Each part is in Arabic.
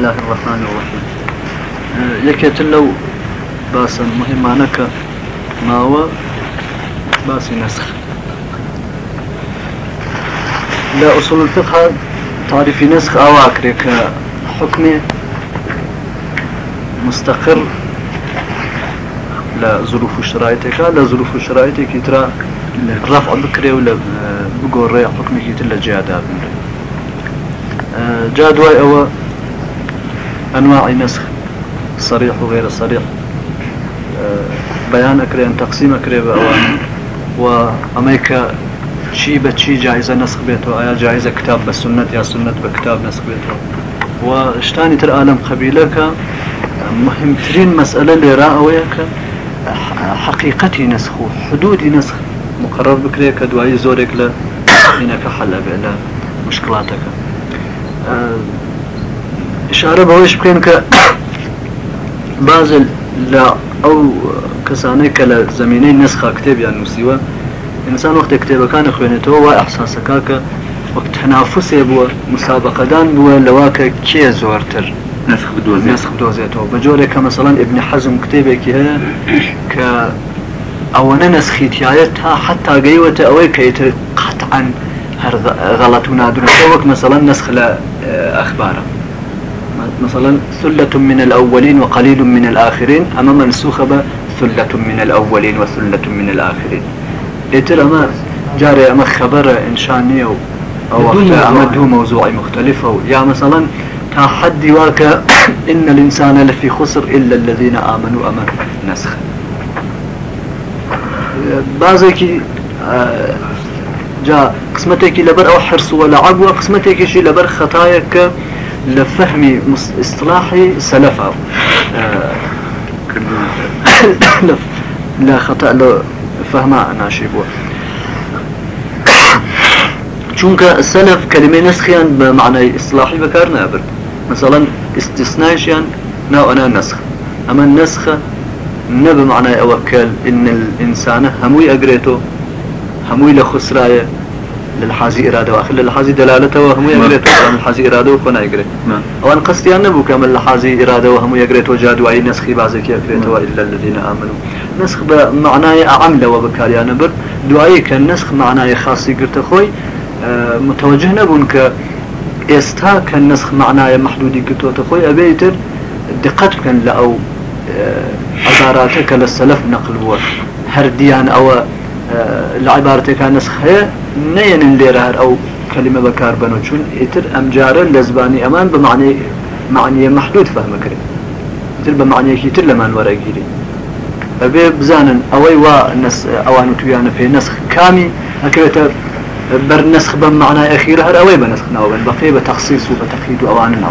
الله الرحمن الرحيم يكيت لو باسا مهمانك ما هو باس نسخ لا أصول الفقه تعرف نسخ أو أكريك حكم مستقر لا ظروف شرائطك لا ظروف شرائطك ترى رفع بكري ولا بقول حكمك تلا جادا جادواي أو أنواع نسخ صريح وغير صريح. بيان أكري تقسيم أكري بأوان. وأمريكا شي بتشي جائزة نسخ بيته أيا جائزة كتاب بالسنة يا سنة بكتاب نسخ بيته واشتاني تر عالم قبيلك مهمترين مسألة اللي رأويك حقيقتي نسخ حدود نسخ. مقرر بكري كدواي زورك لا إنك حل بلا مشكلاتك. اشاره به وش بکەین کە باز لە ئەو کەسانەی کە لە زمینەی نسخە کتێبیان نووسیوە ئینسان وەختە کتێبەکانە خوێنێتەوە وای ئەحساسەکە کە وەک تەنافسێ بووە مسابقەدان بووە لەواکە کێ زۆرتر نسخ دۆزێتەوە بە جۆرێک کە مەسەڵەن ئبنی حەزم کتێبێکی هەیە کە ئەوەنە نسخیتیایە تا حتا گەیوەتە ئەوەی کەیتر قەتعەن غەڵەت و نادونەوە وەک مەسەڵەن نسخ لە ئەخبارە مثلا ثلة من الأولين وقليل من الآخرين أما منسوخة ثلة من الأولين وثلة من الآخرين. لتر أما جاري أما خبر إنشانية أو أما دو موضوع مختلفة يا مثلا تحدي واك إن الإنسان لفي خسر إلا الذين آمنوا أما نسخ. بعضك آه، جا قسمتك لبر أو حرص ولا عبوة قسمتك شي لبر خطاياك لفهم اصطلاحي سلفة. آه، لا خطأ لو فهمها أنا شيبوه چونك السلف كلمة نسخيا بمعنى إصلاحي بكارنا أبر مثلا استثناء نا أنا نسخ. أما النسخ نب معنى أوكل إن الإنسان هموي أقريته هموي لخسرايا للحازي إرادة وآخر للحازي دلالته وهم يقريت وهم الحازي إرادة وكنا يقريت وأن قصدي أن نبو كامل الحازي إرادة وهم يقريت وجاد وأي نسخي بعضك يقريت إلا الذين آمنوا. نسخ بمعنى أعمل وبكالي أنا بر. دعائي كان نسخ معنى خاصي قرت خوي. آه، متوجه نبون ك إستا كان نسخ معنى محدودي قرت خوي. أبيتر دقت كان لأو آه، عباراتك للسلف نقل هو هرديان أو لعبارتك نسخ هي نين اللي أو كلمة بكار بنو شون يتر أمجار لزباني أمان بمعنى معني محدود فهم كريم. يتر بمعنى يتر لما ورا يجري أبي بزانا أوي وا نس أوان تويانا في نسخ كامي أكرت بر نسخ بمعنى أخير هر أوي بنسخ ناو بن بقي بتخصيص أوان ناو.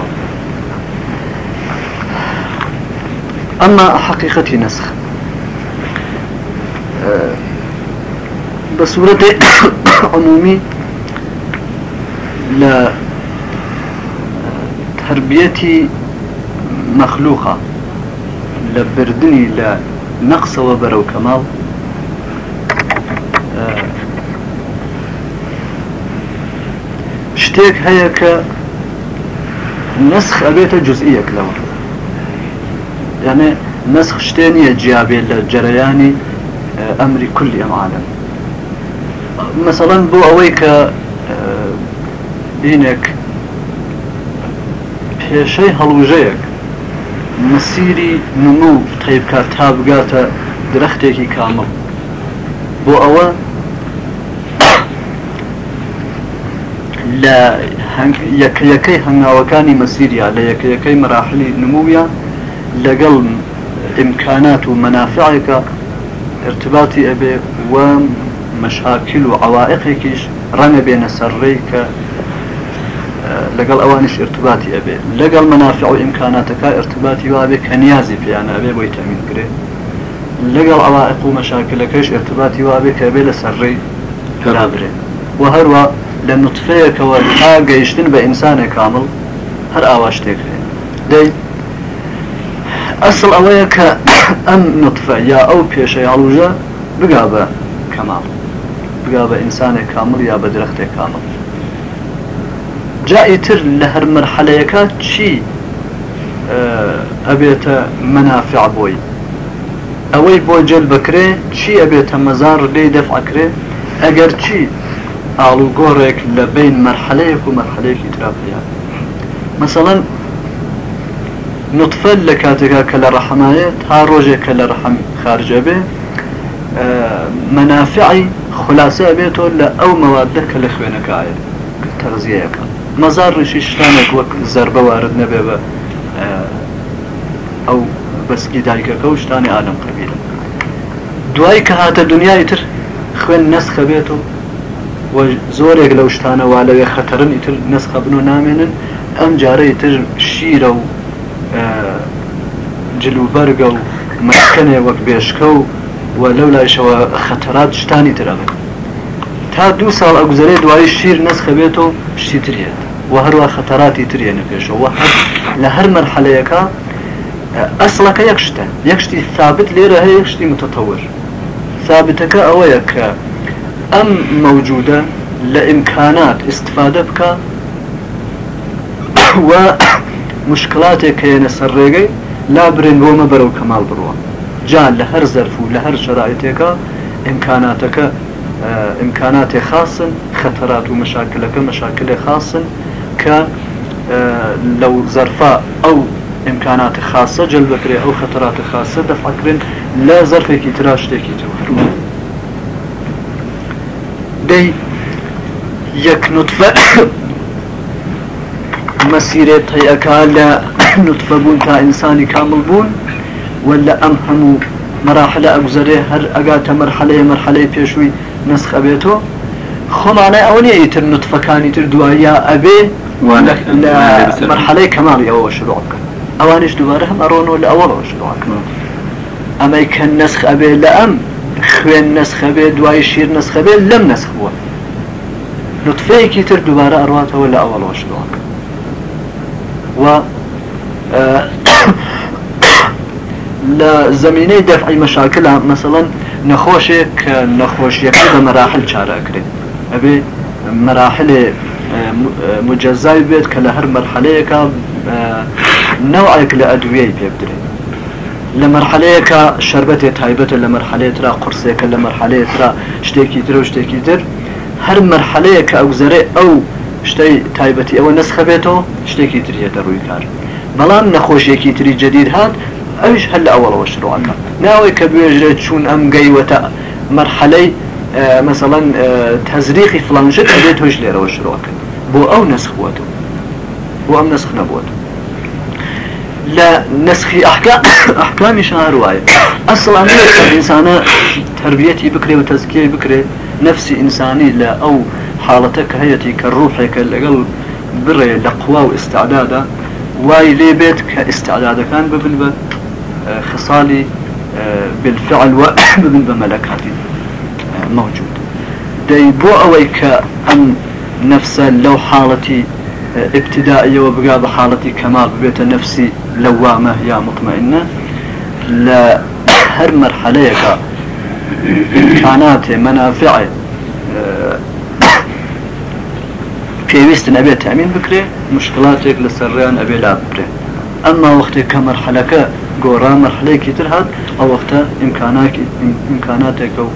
أما حقيقة نسخ أه بصورة عمومي لا تربيتي مخلوقة. لبردني لا نقص وبر وكمال آه، شتيك هيك نسخ أبيت جزئية له يعني نسخ شتيني للجرياني آه، أمري كل أم عالم. مثلا بو اويك دينك پێشەی هەڵوژەیەک مسیری نمو تەیبکە تا بگاتە درەختێکی کامل بۆ ئەوە لە یەکەکەی هەنگاوەکانی مەسیریا لە یەکەکەی مراحلی نمویان لەگەڵ ئیمکانات و مەنافعەکە ارتباطی ئەبێ و مەشاکیل و عڵائقێکیش ڕەنە بێنە سەرڕێی کە لەگەڵ ئەوانش ارتباتی ئەبێ. لەگەڵ منافع و ئیمکاناتەکە ارتباتی وابێ کە نیازی پیانەبێ بۆی تەمین کرێ. لەگەڵ عڵائق و مەشاکلەکەش ارتباتی وابێ کە بێ لە سەرڕێی پێرابرێ و هەروە لە نوتفەیەکەوە تا گەیشتن بە ئینسانێک کامل هەر ئاوا شتێکێ دەیت ئەسڵ ئەوەیە کە ئەم نطفە یا ئەو پێشەی هەڵوژە بگا بە کەماڵ. كمال بقى بإنسان كامل يا بدرخت كامل جاء تر لهر مرحلة يكات شي ئەبێتە منافع بۆی. ئەوەی بۆ جل بکرێ چی ئەبێتە مەزار لی دەفعکرێ ئەگەر چی؟ ئاڵوگۆڕێک لە بین مەرحەلەیەک و مەرحەلەیەکی تراپیا مثلا نطفە لە کاتێکا کە لە ڕەحمایە تا ڕۆژێک کە لە ڕەحم خارجە بێ منافعی خلاصە بێتەوە لە ئەو مەوادە کە لە خوێنەکایە تەغزیەکە مەزار ڕشی شتانێک وەک زربە وارد نەبێ بە ئەو بەسکی دایکەکە و شتانی ئالم قبیلە دوای کە هاتە دنیای تر خوێن نسخە بێت و زۆرێک لەو شتانەوا لەوێ خەتەرن ئیتر نسخە بن و نامێنن ئەم جارەی تر شیرە و جلوبەرگە و مەکەنێ وەک بێشکە و و لەو لایشەوە خەتەرات شتانی ترەبن تا دوو ساڵ ئەگوزارێ دوای شیر نسخە بێت و شتی ترێت و هەروە خەتەراتی ترێنە پێشەوە لە هەر مەرحەلەیەەکە ئەسڵەکە یەک شتە یەک شتی ثابت لێرە هەیە یەکشتی متتەور ثابتەکە ئەوەیە کە ئەم مەوجودە لە ئیمکانات استفادە بکە و مشکلاتێک کەێنە سەر ڕێگەی لا برێن بۆمە بەرەو کەمال بڕوە جا لە هەر زەرف و لە هەر شرایەتێکە ئیمکاناتەکە ئیمکاناتی خاصن خەتەرات و مشاکلەکە مشاکلێ خاصن کە لەو زەرفا ئەو امکانات خاصة جلب كري أو خطرات خاصة دفع كرين لا ظرفێکی ترا شتێکی تر. دەی یەک نوتفە مەسیرێت هەیەکە لە نوتفە بوون تا ئینسانی کامل بوون. ولا ئەم هەموو مراحلە ئەگوزارێ هەر ئەگاتە مەرحەلەیە مەرحەلەی پێشووی نسخە بێتەوە خۆمانای ئەو نیە ئیتر نوتفەکانی تر دوایە ئەبێ لە مەرحەلەی کەماڵی ئەوە شروع بکەن ئەوانش دووبارە هەم ئەڕۆنەوە لە ئەوەڵەوە شروعکەن ئەمەی کە نسخ ئەبێ لە ئەم خوێن نسخە بێ دوای شیر نسخە بێ لەم نسخ بووە نوتفەیەکی تر دووبارە ئەڕاتەوە لە ئەوەڵەوە شروعکە و لە زمینەی دەفعی مەشاکلە مەسەڵەن نەخۆشێک کە نەخۆشیەکە بە مەراحل چارەکرێت ئەبێ مەراحلێ مجزای بێت کە لە هەر مەرحلەیەەکە نوعێک لە ئەدوێی پێ بدرێت. لە مەرحلەیەکە شربەتێ تایبەتە لە مەرحلێترا قرسێکە لە مەرحلەیەترا شتێکی تر و شتێکی تر. هەر مەرحلەیە کە ئەوزەرێ ئەو شتەی تایبەتی ئەوە نسخە بێتەوە شتێکی ترێتە ڕووی کار. بەڵام نەخۆشیێکی تری جدید هات ئەوش هەل لە ئەوڵەوە شروعەکە ناوەی کە بێژرێت چوون ئەم گەیوەتە مەرحلەی مثلا تەزریقی فلانشت ئەبێت هۆش لێرەوە شروعەکە بۆ ئەو نسخ بووە بۆ ئەم نسخ نەبووە لا نسخي أحكام أحكام شهر واي أصلا الإنسان تربيتي بكري وتزكية بكري نفسي إنساني لا أو حالتك هيتي كالروحي كالقلب بري لقوى واستعدادا واي لي بيت كاستعداد كان ببلبة خصالي آه، بالفعل وبن بملكاتي آه، موجود. دي بو أويك أن نفسا لو حالتي ابتدائية وبقى بحالتي كمال ببيت نفسي لوامة يا مطمئنة لا هر مرحلة إمكانات منافع پێویستن ئەبێ تأمین بکرێ مشکلاتێک لە سەرڕیان ئەبێ لا بکرێ. ئەمما وەختی مەرحلەکە گۆڕا مەرحلەیەکی تر هات ئەو وەختە ئیمکاناتێکە و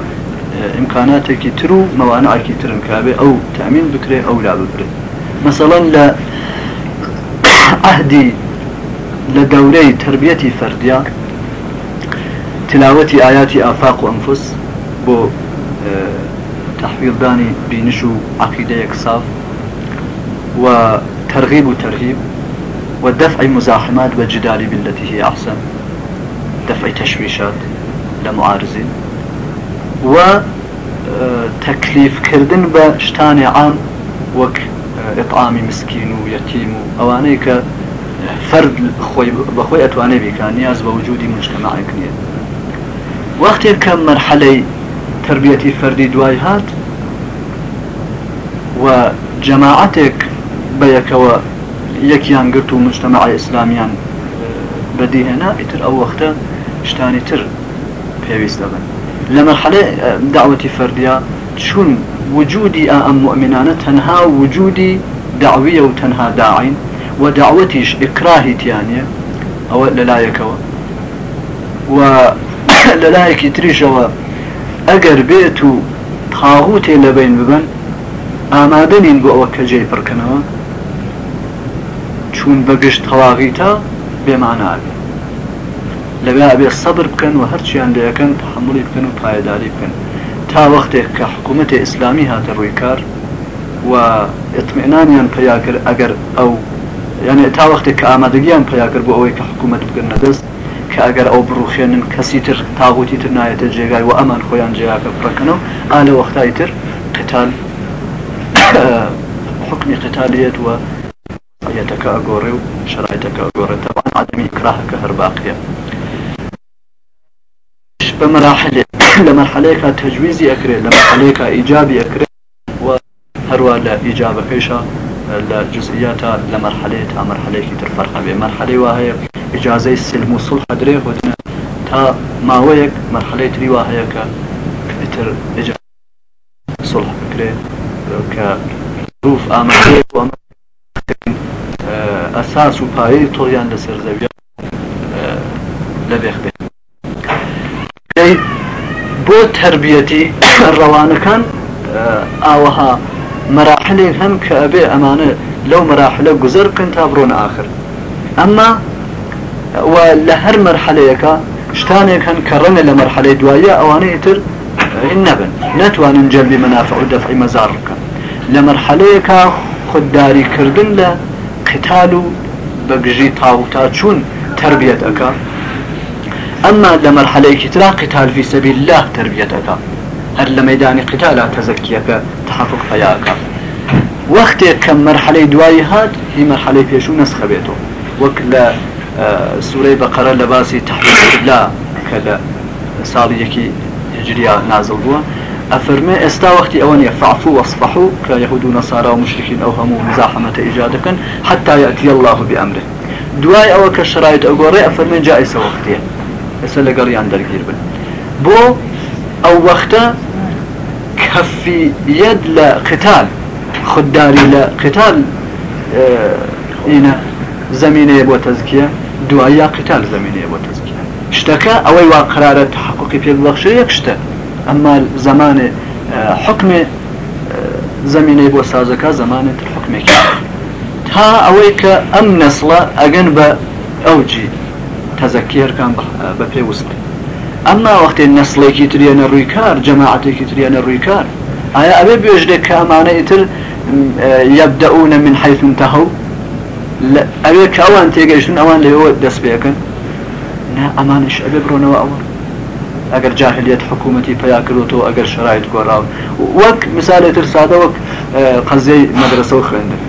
ئیمکاناتێکی تر و مەوانعکی ترن کابێ ئەو تأمین بکرێ ئەو لا بکرێت مثلا لە عهدی لە دەورەی تربیەتی فەردیا تلاوەتی ئاياتی ئافاق و ئەمفس بۆ تحویلدانی بینش و عقیدەیەک صاف و ترغيب وترهيب ودفع مزاحمات وجدال بالتي هي أحسن. دفع تشويشات لمعارضين و تكليف كردن بشتان عام وك إطعام مسكين ويتيم أوانيك فرد خوي بخوي أتواني بكان نياز بوجود مجتمعك نية وقت كم مرحلة تربيتي فردي دواي هات وجماعتك بيكوا يكيان قرتو مجتمع إسلاميان بدي هنا اتر أو وقتا شتانی تر پێویست دەبن. لە مەرحەلێ داوەتی فەردیا چون وجودی ئەم مؤمنانە تەنها وجودی داویە و تەنها داعین و داوەتیش ئکراهی تیانە ئەوە لەلایەکەوە. و لەلایەکی تریژەوە ئەگەر بێت و تاغوتێ لەبین ببن ئامادەنین بۆ ئەوە کە جێی پڕکەنەوە چون بەگشت تەواغی تا بێمانابێت لەبێ ئەبێ سەبر بکەن و هەرچیان لەکەن تحملی بکەن و پایداری بکەن. تا وەختێک کە حکوومەتی ئیسلامی هاتە ڕووی کار و اطمئنانیان پیا کرد ئەگەر ئەو یعنی تا وەختێک کە ئامادەگیان پیا کرد بۆ ئەوەی کە حکوومەت بگەن نەدەست کە ئەگەر ئەو بڕوخێنن کەسی تر تاغوتی تر نایەتە جێگای و ئەمان خۆیان جێگاکە بڕەکەنەوە ئالە وەختای تر قتال حكم قتالية و يتك أقوري وشرائطك أقوري طبعا عدم إكراهك هرباقية بمراحل لمرحلة تجويزي أكري لمرحلة إيجابي أكري وهروا لإجابة كيشا لجزئيات لمرحلة تا مرحلة ترفرها بمرحلة وهي إجازة السلم وصلح دري ودنا تا ما ويك مرحلة تري وهي كتر إجازة صلح بكري كظروف آمده و أساس و پایه طغیان لسر زویه بێت بۆ تربیەتی ڕەوانەکان ئاوەها مراحلێک هەم کە ئەبێ ئەمانە لەو مراحلە گوزەر بکەن تا بڕۆن آخر. ئەمما لە هەر مەرحلەیەەکە شتانێک هەن کە ڕەنە لە مەرحلەی دوایە ئەوانەی تر نەبن. نتوانن جەلبی منافع و دەفعی مەزار بکەن. لە مەرحەلەیەکە خودداریکردن لە قتال و بەگژی تاوتا چوون تربیت ئەەکە ئەمما لە مەرحەلەیەکی ترا قتال في سبيل الله ئەەکە هەر لە مەدانی قتالا تەزەکیەکە تحقق فەیاکە وەختێک کەم مەرحەلەی دوایی هات هی مەرحەلەی پێشوو نسخە بێتەوە وەک لە سوورەی بەقەرە لە باسی لا کە لە ساڵی یەکی هجریا نازل بووە ئەفرمێ ئێستا فعفو وەصفحو کە یهود و نەسارا و مشرکین ئەو هەموو مزاحمەتە الله بأمره. دوای ئەوە کە شرایط ئەگۆڕێ ئەفرمێ جائسە وەختیە ئێستا لەگەڵیان دەرگیر بن. بۆ ئەو وەختە کەفیەت لە قتال خودداری لە قتال ئینە زمینەیە بۆ تەزکیە دوایە قتال زمینەیە بۆ تەزکیە. شتەکە ئەوەی وا قرارە تحققی پێ بەخشە یەک شتە. ئەمما زمانێ حکمێ زمینەی بۆ سازەکە زمانێت حکمێکی. تا ئەوەی کە ئەم نسڵە ئەگەن بە ئەوجی تەزەکیەرکان بە پێوست ئەمما وەختی نسلێکی تریانە ڕووی کار جەماعەتێکی تریانە ڕووی کار ئایا ئەبێ بێژدێک کە ئەمانە ئیتر یبدەونە من حيث انتهوا ئەوێ کە ئەوان تێگەیشتن ئەوان لەوە دەست پێەکەن ئەمانش ئەبێ بڕۆنەوە ئەوە ئەگەر جاهلیت حکوومەتی پیا کردوەوە ئەگەر شرایط گۆڕاو وەک مثالێتر سادە وەک قەزەی مەدرسە و خوێندن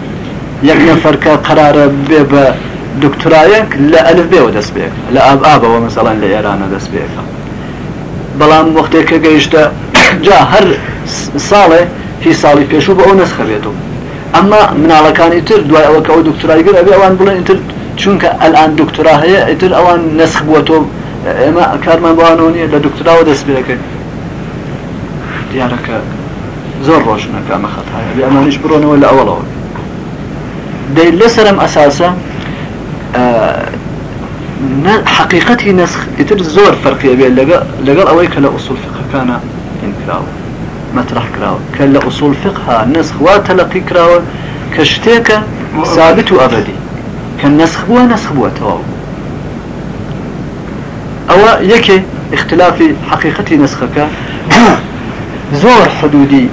یەک نەفەرکە قرارە بێ بە دکتورایەک لە ئەلف بێەوە دەست بێک لە ئاب ئابەوە مەسەڵەن لە ئێرانە دەست بێکە بەڵام وەختێکە گەیشتە جا هەر ساڵێ هی ساڵی پێشوو بە ئەو نسخە بێتەوە ئەمما مناڵەکانی تر دوای ئەوە کە ئەو دکتورایگەر ئەبێ ئەوان بڵێن تر چونکە ئەلان دکتورا هەیە ئیتر ئەوان نسخ بووە تۆ. ئێمە کارمان بوانەوە نیە لە دکتراوە دەست پێەکەین دیارەکە زۆر ڕۆژنەکەمە خەتایە بێ ئەمانش بڕۆنەوە لە ئەوڵەوە دەی لەسرم ئەساسە حقیقەتی نسخ ئیتر زۆر فەرقیە بێت لەگەڵ ئەوەی کە لە ئوسول فقەکانە انکراوە مەطرح کراوە کە لە ئوسول فقها نسخ وا تەلقی کراوە کە شتێکە ثابت و ئەبدی کە نسخ بووە نسخ بووە تەواو ئەوە یەکێ اختلافی حقیقەتی نسخەکە زۆر حدودی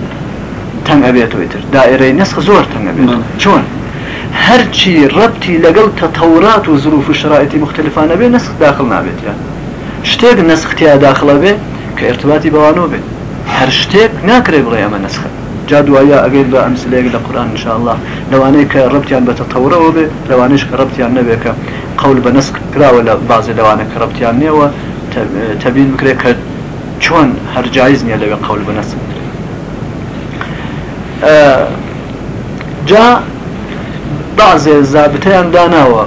تەنگ ئەبێتەوەی تر دائرەی نسخ زۆر تەنگ ئەبێت چۆن هەرچی ڕەتی لەگەڵ تەتەورات و ظروف و شرایەتی مختلفانە بێ نسخ داخل نابێت یان شتێک نسختیا داخڵە بێ کە ارتباطی بەوانەوە بێت هەر شتێک ناکرێ بڵێ ئەمە نسخە. جا دوایە ئەگەیت بە ئەمسلەیەک لە قورآن انشاءله لەوانەیە کە ڕبتیان بە تەتەورەوە بێ لەوانش کە ڕبتیان نەبێکە قول بە نسک کراوە لە بازی لەوانە کە ڕبتیان نێوە تەبین بکرێت کە چۆن هەرجایز نییە لەوێ قول بە نسک جا بعضێ زابتەیان داناوە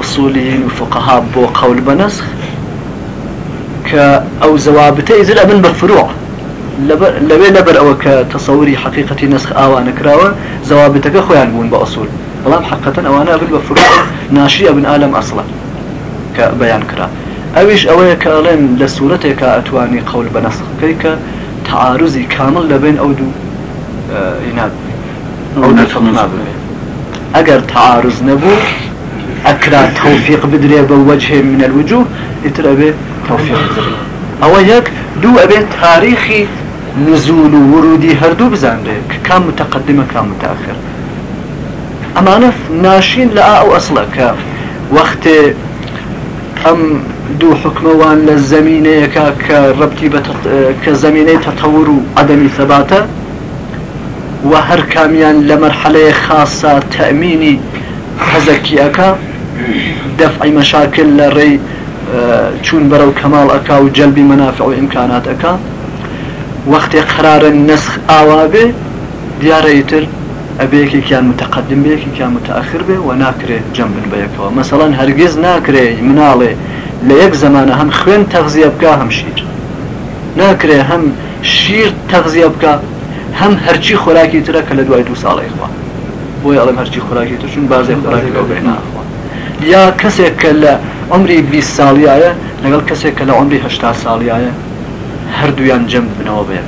ئوسولیین و فقها بۆ قول بە نسخ کە ئەو زەوابتەی زر ئەبن بە فروع لەوێ لەبەر ئەوە کە تەسەوری حقیقەتی نسخ ئاوانە کراوە زەوابتەکە خۆیان بوون بە ئەسول بەڵام حقەتەن ئەوانە بن بە فروع ناشی ئەبن ئالم ئەسڵە کە بەیان کرا. ئەویش ئەوەیە کە ئەڵێن لە سوورەتێکە ئەتوانی قەول بە نەسخەکەی کە تعارزی کامل لەبێن ئەو دوو ئەو اگر تعارض نبو أكرا توفيق بدري بوجه من الوجوه اترى توفيق. بدري أو يك دو أبي تاريخي نزول ورودي هردو بزانده كان متقدمه كان متأخر. امانه ناشين لآ أو أصلا وقت أم دو حكموان للزمينة كربتي بتط... كزمينة تطور عدم ثباته و هەر کامیان لە مەرحەلەیە خاصە تەمینی حەزەکی ئەەکە دەفعی مەشاکل لە ڕێی چون بەرەو کەماڵ ئەکا و جەلبی مەنافع و ئیمکانات ئەەکە وەختێ قرارە نسخ ئاوا بێ دیارەیتر ئەبەیەکێکیان متەقدم بەیەکێکیان متأخر بێ و ناکرێت جەم بن بەیەکەوە مەسەڵەن هەرگیز ناکرێ مناڵێ لە یەک زمانە هەم خوێن تەغزیە بکە هەم شیر. ناکرێ هەم شیر تەغزیە بکە هەم هەرچی خۆراکی ترە کە لە دوای دو ساڵی خوا بۆی ئەڵم هەرچی خۆراکی ترچون بازێ خۆراکی ئەو بێناخوا یا کەسێک کە لە عمری 20 ساڵیایە لەگەڵ کەسێک کە لە عمری هشتا ساڵیایە هەردوویان جەم بنەوە بێن.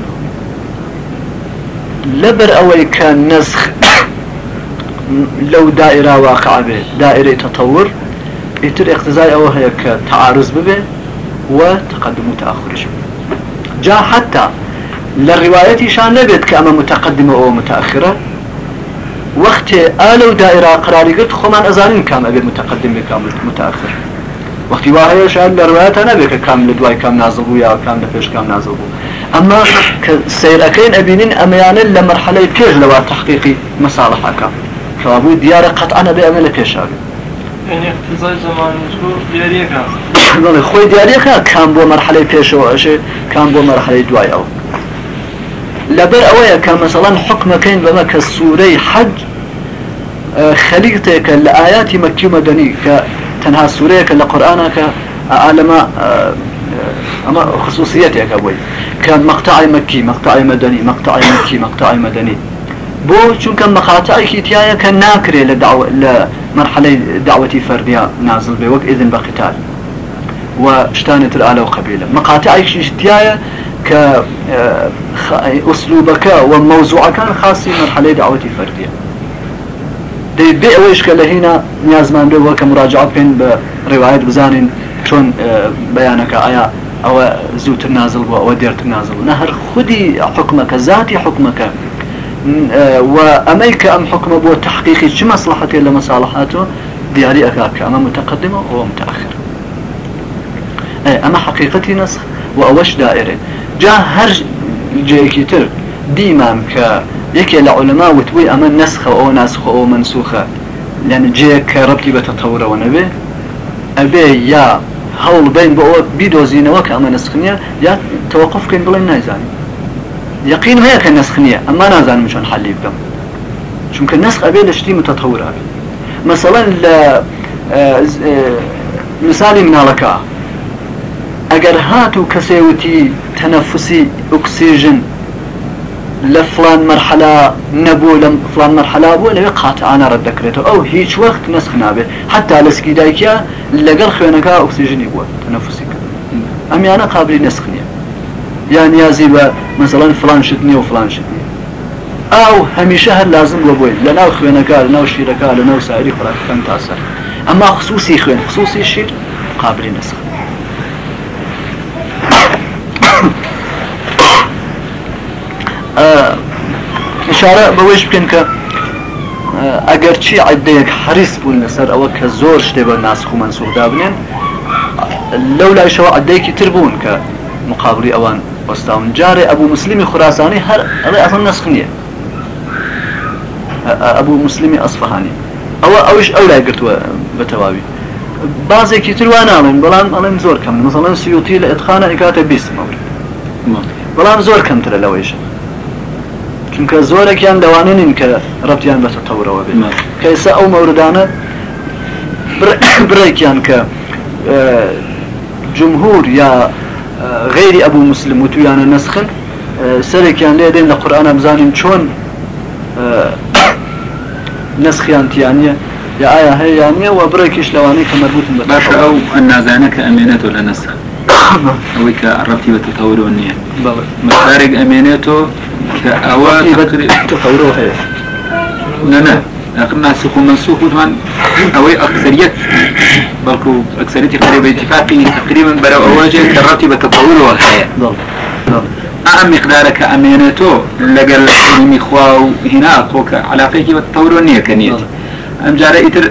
لەبەر ئەوەی کە نەزخ لەو دائرا واقع بێ دائرەی تەتەور ئیتر اقتزای ئەوە هەیە کە تعارز ببێ و تقدم و تأخرش جا حتى لە ڕواەتیشان نەبێت کە ئەمە متەقدمە ئەوە متاخرە وەختێ ئالە و دائرا قراریگرت خۆمان ئەزانین کام ئەبێت متەقدمێک کام متاخر وەختی وایەش لە ڕواەتە نەبێت کە کام لە دوای کام نازڵ بوو یا کام لە پێش کام نازڵ بوو. ئەمما کە سیرەکەین ئەبینین ئەمەیانە لە مەرحەلەی پێش لەوە تحقیقی مەساڵحەکە کەوابوو دیارە قەتعانە بێ ئەمە لە پێشاوی خۆی دیارەکە کام بۆ مەرحەلەی پێشەوە ئەشێ کام بۆ مەرحەلەی دوای ئەو لبر كمثلا حكم كين بما كسوري حج آه، خليقتك لآيات مكي مدني كتنها سوريك كالقرآن كعالم آه، آه، أما خصوصيتك أبوي. كان مقطع مكي مقطع مدني مقطع مكي مقطع مدني. بو چون كان مقاطع كيتيايا كان ناكري لدعوة لمرحلة دعوتي فردية نازل بوك إذن بقتال. وشتانة الآلة وقبيلة. مقاطع كأسلوبك وموضوعك خاصي مرحلة دعوتي فردية دي بي اويش كالهينا نيازمان بي وكا مراجعة بين بروايات بزانين شون بيانك آيا أو زوت النازل أو ديرت النازل نهر خدي حكمك ذاتي حكمك وأميك أم حكم بو تحقيقي شو مصلحته إلا مصالحاته دياري أكاك أما متقدمة أو متأخر. أما حقيقتي نسخ وأوش دائرة. جا هەر جەیەکی تر دیمان کە یەکێ لە عولەما وتبووی ئەمە نسخە ئەو ناسخە ئەو منسوخە لەن جەیەک کە ڕەتی بە تەتەورەوە نەبێ ئەبێ یا هەوڵ بین بۆ ئەوە بیدۆزینەوە کە ئەمە نسخنیە یا تەوەقف بکەین بڵێن نایزانین یقین هەیە کە نسخنیە ئەمە نازانم چۆن حەلی بکەم چونکە نسخ ئەبێ لە شتی متەتەورە مثلا لە مثالی مناڵەکە ئەگەر هات و کەسێوتی تەنەفسی ئۆکسیژن لە فلان مرحلە نەبوو لە فلان مرحلا بوو لەوێ قاتعانە ڕەت دەکرێتەوە ئەو هیچ وەخت نسخ نابێت حتا لەسکی دایکە لەگەڵ خوێنەکە ئۆکسیژنی بووە تەنەفسی کرد ئەمیانە قابلی نسخ نییە یا نیازی بە مثلەن فلان شت نیە و فلان شت نیە ئەو هەمیشە هەر لازم بۆ بووی لە ناو خوێنەکە لە ناو شیرەکە لە ناو ساری خوراکەکان تاسەر ئەما خصوصی خوێن خصوصی نسخ. اشاره بەوەش بکەن کە ئەگەر چی عدەیەک حریس بوون لەسەر ئەوە کە زۆر شتێ بە ناسخ و منسوخدا بنێن لەو لایشەوە عدەیەکی تر بوون کە مقابلی ئەوان وەستاون. جارێ ئەبوو مسلمی خوراسانی هەر ئەڵێ ئەسڵ نسخ ئەبوو مسلمی ئەسفهانی. ئەوە ئەوش ئەو لای گرتووە بە تەواوی. بازێکی تروان ناڵێن بەڵام ئەڵێن زۆر کەم. مثلەن سیوتی لە ئەتخانە ئیکاتە بیست مەور بەڵام زۆر کەمترە لەوەیشە چونکە زۆرێکیان لەوانین کە ڕەتیان بەسە تەورەوە بێت. کەسا ئەو مەوردانە بڕێکیان کە جمهور یا غێری ئەبوو مسلم و تویانە نسخن سەرێکیان لێ دێن لە قورآانە بزانین چۆن نسخیان تیانە يا آية هي يعني وبريكش لواني كمربوط باش أو النازانك أمينته ولا نسخ. أو كعرفتي بتطور والنية مخارج أمينته كأوا تطوره هي لا لا. لكن ناسخ ومنسوخ طبعا أو أكثرية. بلكو أكثرية قريبة اتفاقي. تقريبا برا أواجه كرتي بتطور والحياة. أهم مقدارك أمينته لقل علمي خواو هنا أخوك علاقة بتطور والنية كنية أم جارة إتر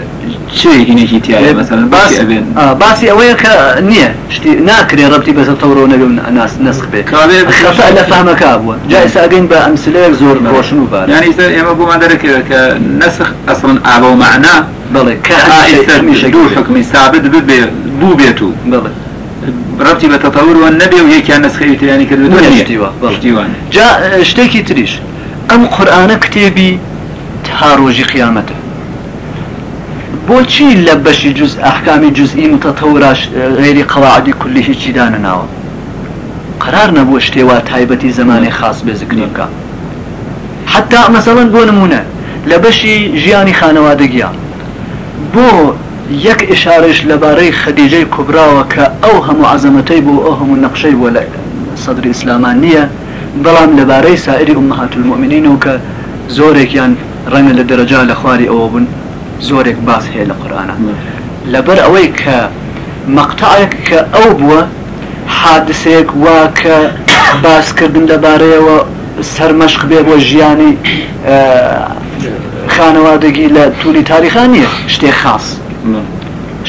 شيء هنا هي تياي مثلا باس. آه باسي أويك نية. شتي ناكري ربتي بس تطورو نبي ناس نسخ به كابي. خطأ لفهمك أبوه جاي. ساقين بأمثلة زور روشنو بار يعني إذا يما بو ما درك كنسخ أصلا أبو معناه بلى. كهل دو حكم ثابت بب- بو بيتو. بلى. ربطي بالتطور والنبي وهي كان نسخة يعني بلى. اشتواء جاء اشتكي تريش. أم قرآن كتابي تهاروجي قيامته. بوچی لبشي جزء أحكام جزئي متطورة غير قواعد كله جدانا ناوە قرار نەبوو شتێوا تایبەتی زمانی خاص بێ حتى مثلا بۆ نمونە لە بەشی ژیانی خانەوادەگیان بۆ یەک ئشارش لەبارەی خەدیجەی کوبراوە کە ئەو هەموو عزەمەتەی بۆ ئەو هەموو نەقشەی بۆ لە سەدری ئیسلامان نییە بەڵام لەبارەی سائری ئومەهات المؤمنین و کە زۆرێکیان ڕەنگە لە دەرەجا لە خواری ئەوە بوون زۆرێک باس هەیە لە قورآانە لەبەر ئەوەی کە مەقتعێک کە ئەو بووە حادسەیەک وا کە باسکردن لەبارەیەوە سەرمەشق بێ بۆ ژیانی خانەوادەگی لە تووری تاریخان نییە شتێک خاص.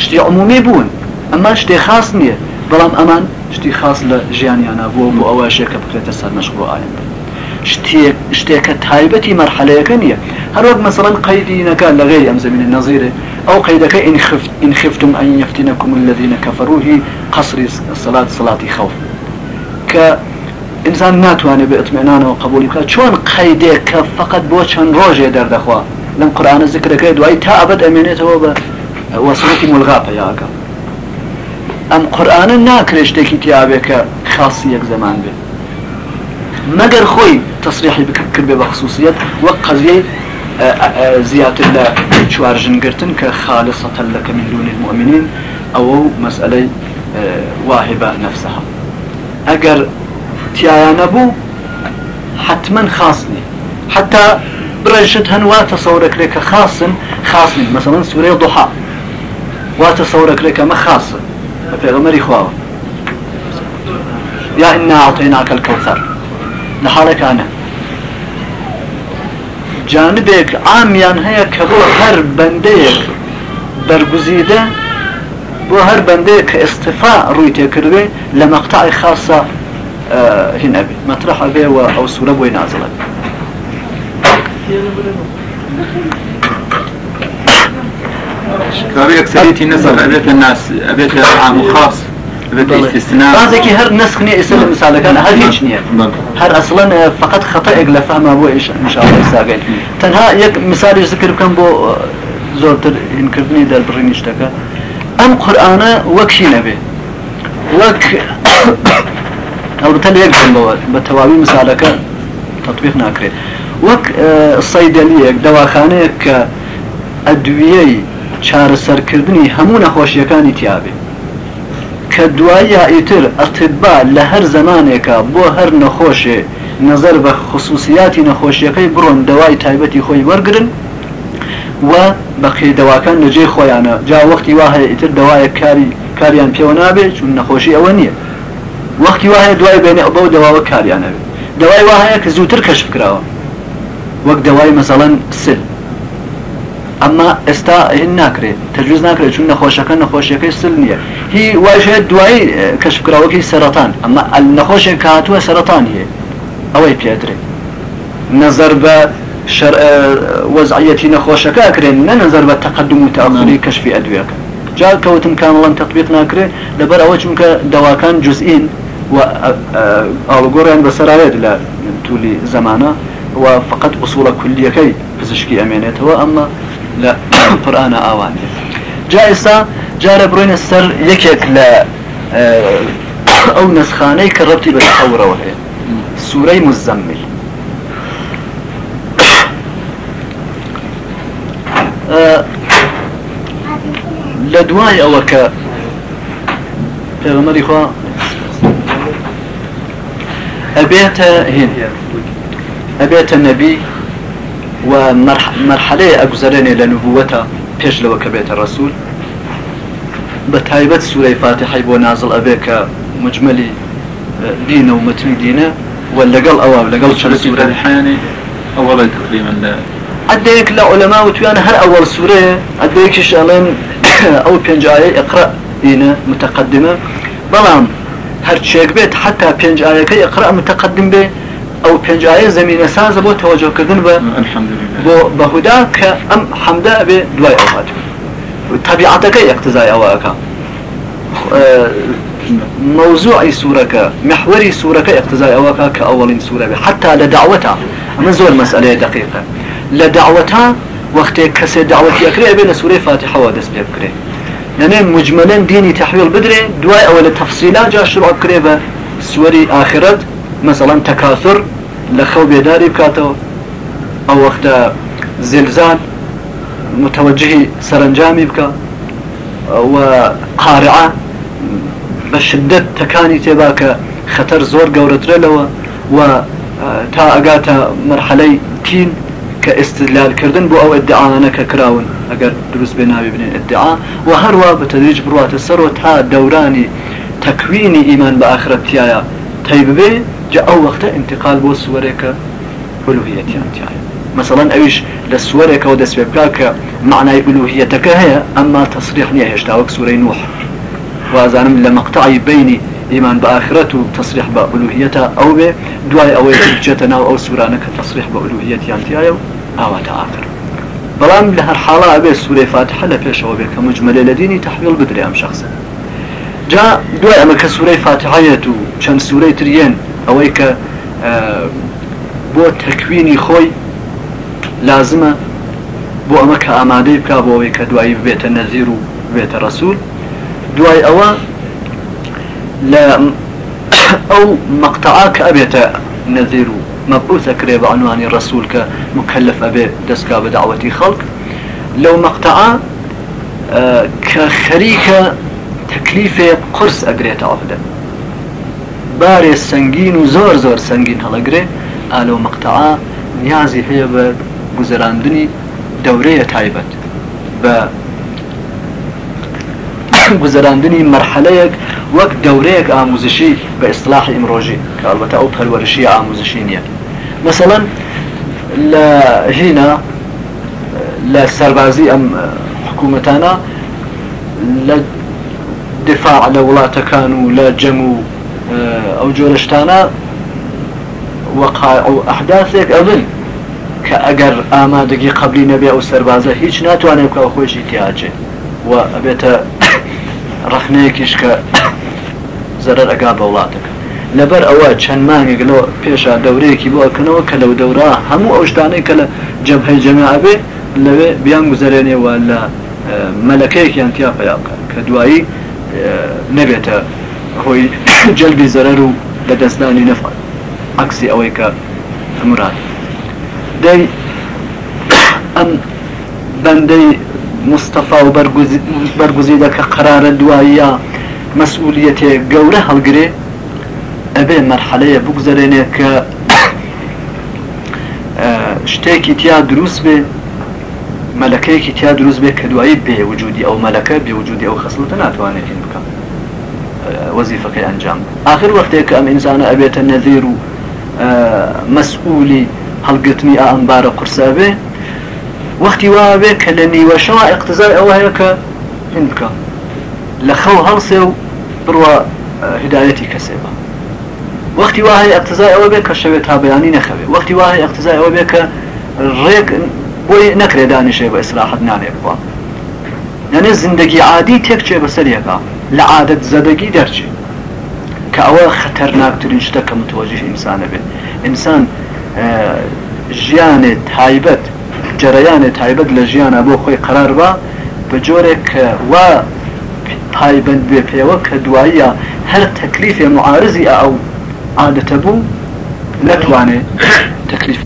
شتی عمومی بوون ئەمە شتێ خاص نییە. بەڵام ئەمان شتی خاص لە ژیانیانە بووە بۆ ئەوە شێکە بکرێتە سەرمەشق بۆ ئاەن شتێک شتێکە تایبەتی مەرحەلەیەەکە نییە هەروەک مثلەن قەیدینەکە لە غێری ئەم زمینە نەزیرێ ئەو قەیدەکە إن خفتم يفتنكم الذين كفروا. هي قصر الصلاة صلاة خوف. کە ئینسان ناتوانێت بە ئەتمێنانەوە قبولی بکات چۆن قەیدێک کە فقط بۆ چەند ڕۆژێ دەردەخوا؟ لەم قورآانە ذکرەکەی دوای تا ئەبد ئەمێنێتەوە بە وەسڵەتی ملغاپە یاکە ئەم قورآانە ناکرێت شتێکی تیاابێ کە خاصی یەک زەمان بێت. مەگەر خۆی تەسریحی بکرد بێ بە خصوصیت وەک قەزیەی زیاتر لە چوارژنگرتن کە خالصة لك من دون المؤمنين أو مسألة واهبة نفسها. أجر تيايا نبو حتما خاصني حتى برشت وتصورك لك خاص خاصني مثلا سورة ضحى. وتصورك لك ما خاص في غمر إخوة يا إنا أعطيناك الكوثر. لحالك أنا جانبێک ئامیان هەیە کە بۆ هەر بەندەیەک بەرگزیدە بۆ هەر بەندەیە کە ئستفا ڕووی تێکردێ لە مەقتعی خاصە هینەبێ مەترح بێ و ئەو سوورە بۆی نازڵێت كابي أكثريتي نسخ أبيت الناس أبيت عام خاص. بعضێکی هەر نسخنی ئێستا لە مثالەکان هەر هیچ نییە هەر ئەسڵەن فقط خەتەیەک لە فەهمە بۆ ئیشاڵی ساگەین تەنها یەک مثالی ذکر بکەم بۆ زۆرتر هینکردنی دەربڕینی شتەکە ئەم قورآانە وەکشی نەبێ. وەک ئەوتە لەک بەوە بە تەواوی مثالەکە تطبیق ناکرێت. وەک سەیدەلیەک دەواخانەیەک کە ئەدویەی چارەسەرکردنی هەموو نەخۆشیەکانی تیاابێ کە دوایی ئیتر ئەتبا لە هەر زمانێکە بۆ هەر نەخۆشێ نظر بە خصوصیاتی نەخۆشیەکەی بڕۆن دەوای تایبەتی خۆی وەرگن و بەقی دەواکان لەجێ خۆیانە. جا وەختی وهەیە ئیتر دەوایە کاری کاریان پێوە نابێت چون نەخۆشی ئەوە نییە. وەختی وهەیە دوای بێنێ بەو دەواوە کاریانەوێت دوای وهەیە کە زووتر کەشف کراوە وەک دەوای مەزەڵەن سل. ئەمما ئێستا هین ناکرێت تەجوز ناکرێت چون نەخۆشەکە نەخۆشیەکەی سل نییە. هی وایشێت دوایی کەشفکراوەکەی سەرەتان ئەمما نەخۆشێک کاتووە سەرەتان هەیە ئەوەی پێدرێت نظر بە وەزعەتی نەخۆشەکە ئەکرێن نە نظر بە تەقدم و تاڵی کەشفی ئەدوێکە جا کەوتم کامڵەن تطبیق ناکرێت لەبەر ئەوە چونکە دەواکان جزئین و ئاڵگۆڕیان بەسەراوێت لە تولی زمانە و فقط ئوسوڵە کولیەکەی پزیشکی ئەمێنێتەوە ئەمە لە قورآانە ئاوان جا ئێستا جارە بڕۆینە سەر یەکێک لە ئەو نسخانەی کە ڕەتی بە تەورەوە هەیە سوورەی مزەمل دوای ئەوە کە پێغەمەری خوا ئەبێتە هین ئەبێتە نەبی و مرحلەیە ئەگوزارێنێ لە نبووەتە پێش لەوە کە بێتە ڕسوول بە تایبەت سوورەی فاتحی بۆ نازڵ ئەبێ کە مجملی دینە و متنی دینە و لەگەڵ ئەوە لەگەڵ چەند سوورە حیانی أولا تقريبا لا عديك لا علماء وتوانا هل أول سورة عديك شالين أو بينجاية اقرأ دينا متقدمة بلام هر شيك بيت حتى بينجاية كي به أو بينجاية زمينة سازة بو توجه كذن به بو بهدا كأم حمدا به دواي أوقات طبيعتك اقتزاي أواك موضوع سورك محوري سورك اقتزاي أواك كأول سورة به. حتى لدعوتها أما زور مسألة دقيقة لدعوتها وقت كسي دعوتي أكري بين سورة فاتحة ودس بيبكري يعني مجملا ديني تحويل بدري دواي أول تفصيلات جا شروع كري سوري مثلەن تەکاسر لە خەو بێداری بکاتەوە. ئەو وەختە زلزان متوجهی سەرنجامی بکە و قارعە بە شدت تەکانی تێبا کە خەتەر زۆر گەورەترلەوە و تا ئەگاتە مرحلەی تین کە ئستلالکردن بۆ ئەو ئەدعاانە کە کراون. ئەگەر دروست بێ ناوی بنێن ئەدعا و هەروە بە تەدریج بڕاتە سەرۆ تا دەورانی تەکوینی ئیمان بە ئاخرەتیایە تی ببێ جا ئەو وەختە انتقال بۆ سوەرێکە بلوهەتیان تایە مثلەن ئەویش لە سوەرێکەوە دەستێ بکا کە معنای بلوهەتەکە هەیە ئەمما تەصریح نییە هێشتا وەک سوورەی نوح. وازانم لە مەقطعی بینی ئیمان بە ئاخرەت و تەصریح بە بلوهەتە ئەو بێ دوای ئەوەی بچێتە ناو ئەو سورانە کە تەصریح بە بلوهەتیان تایە و ئاواتە ئاخر بەڵام لە هەر حاڵا بێ سوورەی فاتحە لە پێشەوە بێ کە مجملە لە دینی تحویل بدرێ ئەم شخصە. جا دوای ئەمە کە سوورەی فاتحەیەت و چەند سوورەی تریێن ئەوەی کە بۆ تەکوینی خۆی لازمە بۆ ئەمە کە ئامادەی بک بۆەوەی کە دوایی بێتە نەزیر و بێتە ڕسوول دوای ئەوە لە ئەو مەقتەعا کە ئەبێتە نەزیر و مەبوسە کرێ بە ئەنوانی ڕسوول کە مکەلف ئەبێ دەستکا بە داوەتی خەڵک. لەو مەقتەعا کە خەریکە تەکلیفێ قرس ئەگرێت ئافدە عفدا باري السنجين وزور زور سنجين هلقري ألو مقطعا نيازي هي بگزراندنی دورية تايبت ب گزراندنی مرحلەیەک وەک دەورەیەک ئاموزشی بە ئیسلاح ئیمرۆژی کاڵبەتە ئەو پەروەرشی ئاموزشی نییە. مثلەن لە هینە لە سەربازی ئەم حکوومەتانە لە دفاع لە وڵاتەکان و لە جەم و ئەو جۆرەشتانە وەقع و ئەحداسێک ئەبن کە ئەگەر ئامادەگی قبلی نەبێ ئەو سەربازە هیچ ناتوانێت بکە خۆشی تیاجێ. و ئەبێتە ڕخنەیەکیش کە زەرەر ئەگا بە وڵاتەکە لەبەر ئەوە چەند مانگێک لەوە پێشە دەورەیەکی بۆ ئەکەنەوە کە لەو دەورا هەموو ئەو شتانەی کە لە جەمهەی جەماعبێ لەوێ بیان گوزارێنێەوە لە مەلەکەیەکیان تیا پیاکە کە دوایی نەبێتە هۆی جەلبی زەرەر و لە دەستدانی نەف عکسی ئەوەی کە مراد دەی ئەم بەندەی مستەفا و بەرگزیدە کە قرارە دواییە مەسئولیەتێ گەورە هەڵگرێ ئەبێ مەرحەلەیە بگوزارێنێ کە شتێکی تیا دروست بێ مەلەکەیەکی تیا دروست بێ کە دوایی بێ وجودی ئەو مەلەکە بێ وجودی ئەو خەسڵتە ناتوانێت هین بکەم وەزیفەکەی ئەنجام ئاخر وەختێک ئەم ئینسانە ئەبێتە نەذیر و مەسئولی هەڵگرتنی ئەمبارە قورسا بێ وەختی وا بێ کە لە نیوەشەوە اقتزای ئەوە هەیە کە هین بکە لە خەو هەڵسێ و بڕوە هدایەتی کەسێ بە وەختی وا هەیە اقتزای ئەوە بێ کە شەوێت تا بەیانی نەخەوێ وەختی وا هەیە اقتزای ئەوە بێ کە ڕێک بۆی نەکرێ دانیشێ بە لە عادەت زەدەگی دەرچێ کە ئەوە خەتەرناکترین شتە کە متوەجه ئینسانە بێت ئینسان ژیانێت تایبەت جەرەیانێ تایبەت لە ژیانە بۆ قرار بە بە جۆرێک کە وا پایبند بێ پێوە کە دواییە هەر تەکلیفێ معارزی ئەو عادەتە بوو نەتوانێت تەکلیف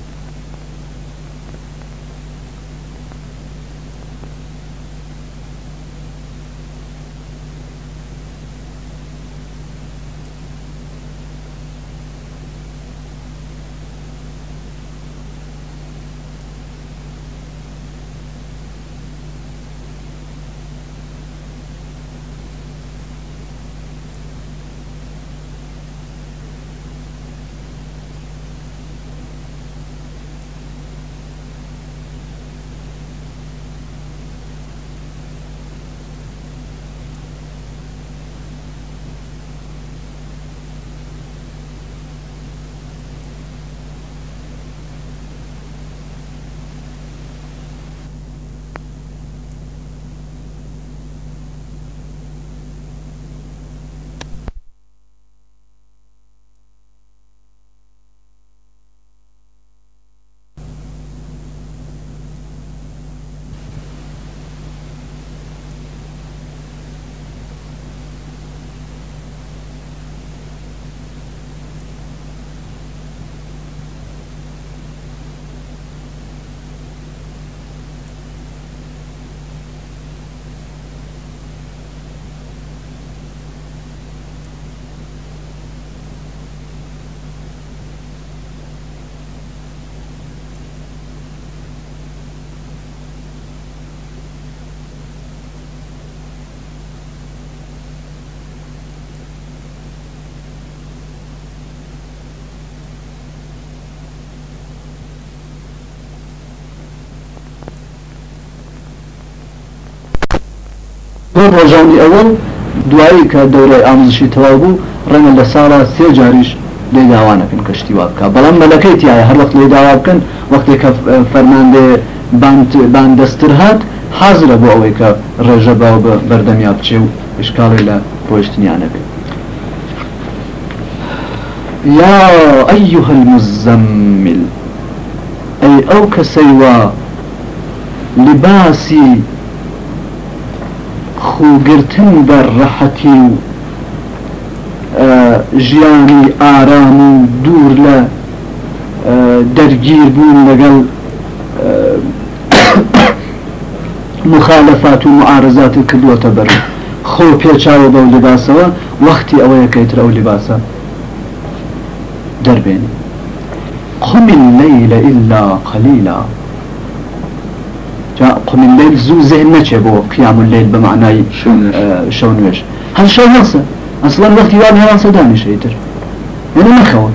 بۆ ڕۆژانی ئەوەڵ دوایی کە دەورەی ئامزشی تەواو بوو ڕەنگە لە ساڵە سێ جاریش لێ داوانەکەن کەشتی وا بکە. بەڵام مەلەکەی تایە هەر وەخت لێ داوا بکەن وەختێک کە فەرماندێ باندەستر هات حازرە بۆ ئەوەی کە ڕێژە باو بە بەردەمیا بچێ و شکاڵی لە ڕۆشتنیانە بێت يا أيها المزمل أي أو كسيوا لباسي خوگرتن بەر ڕەحەتی و ژیانی ئارام و دوور لە دەرگیر بوون لەگەڵ مخالفات و معارزات کردووەتە بەر. خۆ پێچاوە بەو لباسەوە وەختی ئەوەیەکەیتر ئەو لباسە دەربێنی قم الليل إلا قليلا. قم الليل زو ذهن نچه بو قيام الليل بمعنى شونوش هل شو نصه أصلا وقت يوان هران صداني شيتر يعني نخوة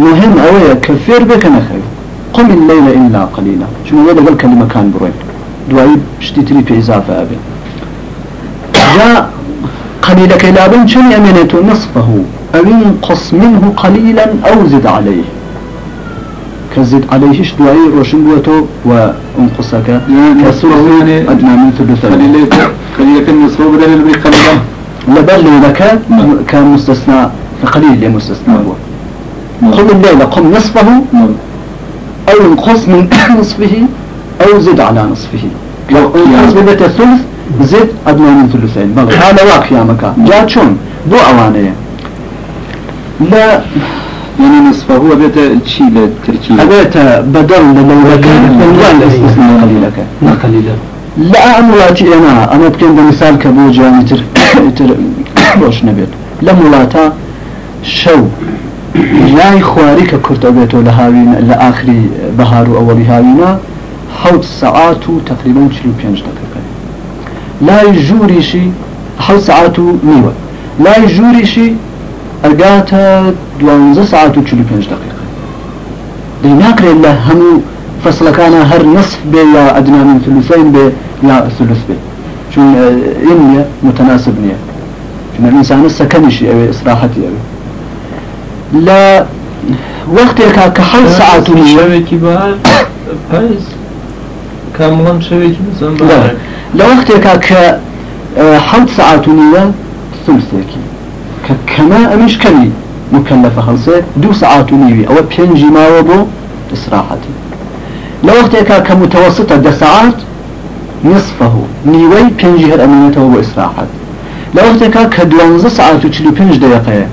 مهم اويا كثير بك نخوة قم الليل إلا قليلا. شو هذا؟ قال كلمة كان بروين دواي بشتيتري في إضافة أبي. جاء قليلا كلابن شن يمنيت نصفه؟ أو ينقص منه قليلا أو زد عليه. كزد عليهش دعائي روشن بوتو وانقصك كسوه أدنى من ثلث قليلا كان نصفه بدل البيت قليلا لبل لك كان مستثنى قليل مستثنى هو. قم الليل قم نصفه. أو انقص من نصفه أو زد على نصفه. لو انقص ببيت الثلث زد أدنى من ثلثين. بل هذا واقع يا مكان. جاء شون؟ دو أوانية. لا. يعني نصفه هو بيت شيء للتركيب أبيت بدل لو لك من استثناء قليلك ما قليلا لا. أمولاتي أنا. أنا بكين بمثال كبو جاني تر تر باش نبيت. لمولاتا شو؟ لاي خواري كرت أبيتو لهاوين لآخري بهار أولي هاوينا حوت ساعات تقريبا شلو بينج دقيقة. لا يجوري شي حوت ساعات نيوة. لا يجوري شي أرقاتا دوانزة ساعات وشلو بينج دقيقة دي ناكري الله همو فصل كان هر نصف بي يا أدنى من ثلثين بي يا ثلث بي شون إنيا متناسب نية شون الإنسان السكنشي أو إصراحتي أو لا وقتك كحل ساعات نية شوێکی بەهار پایز کامڵەن شەوێکی بزەم لا لو وقتك ك حوت ساعات نية ثلثيكي كما أمش كمي مكلفة خلصة دو ساعات نيوي أو بينجي ما وبو لو وقتك كمتوسطة ده ساعات نصفه. نيوي بينجي هر أمانته وبو لو وقتك كدوانزة ساعات وشلو بينج دقيقة.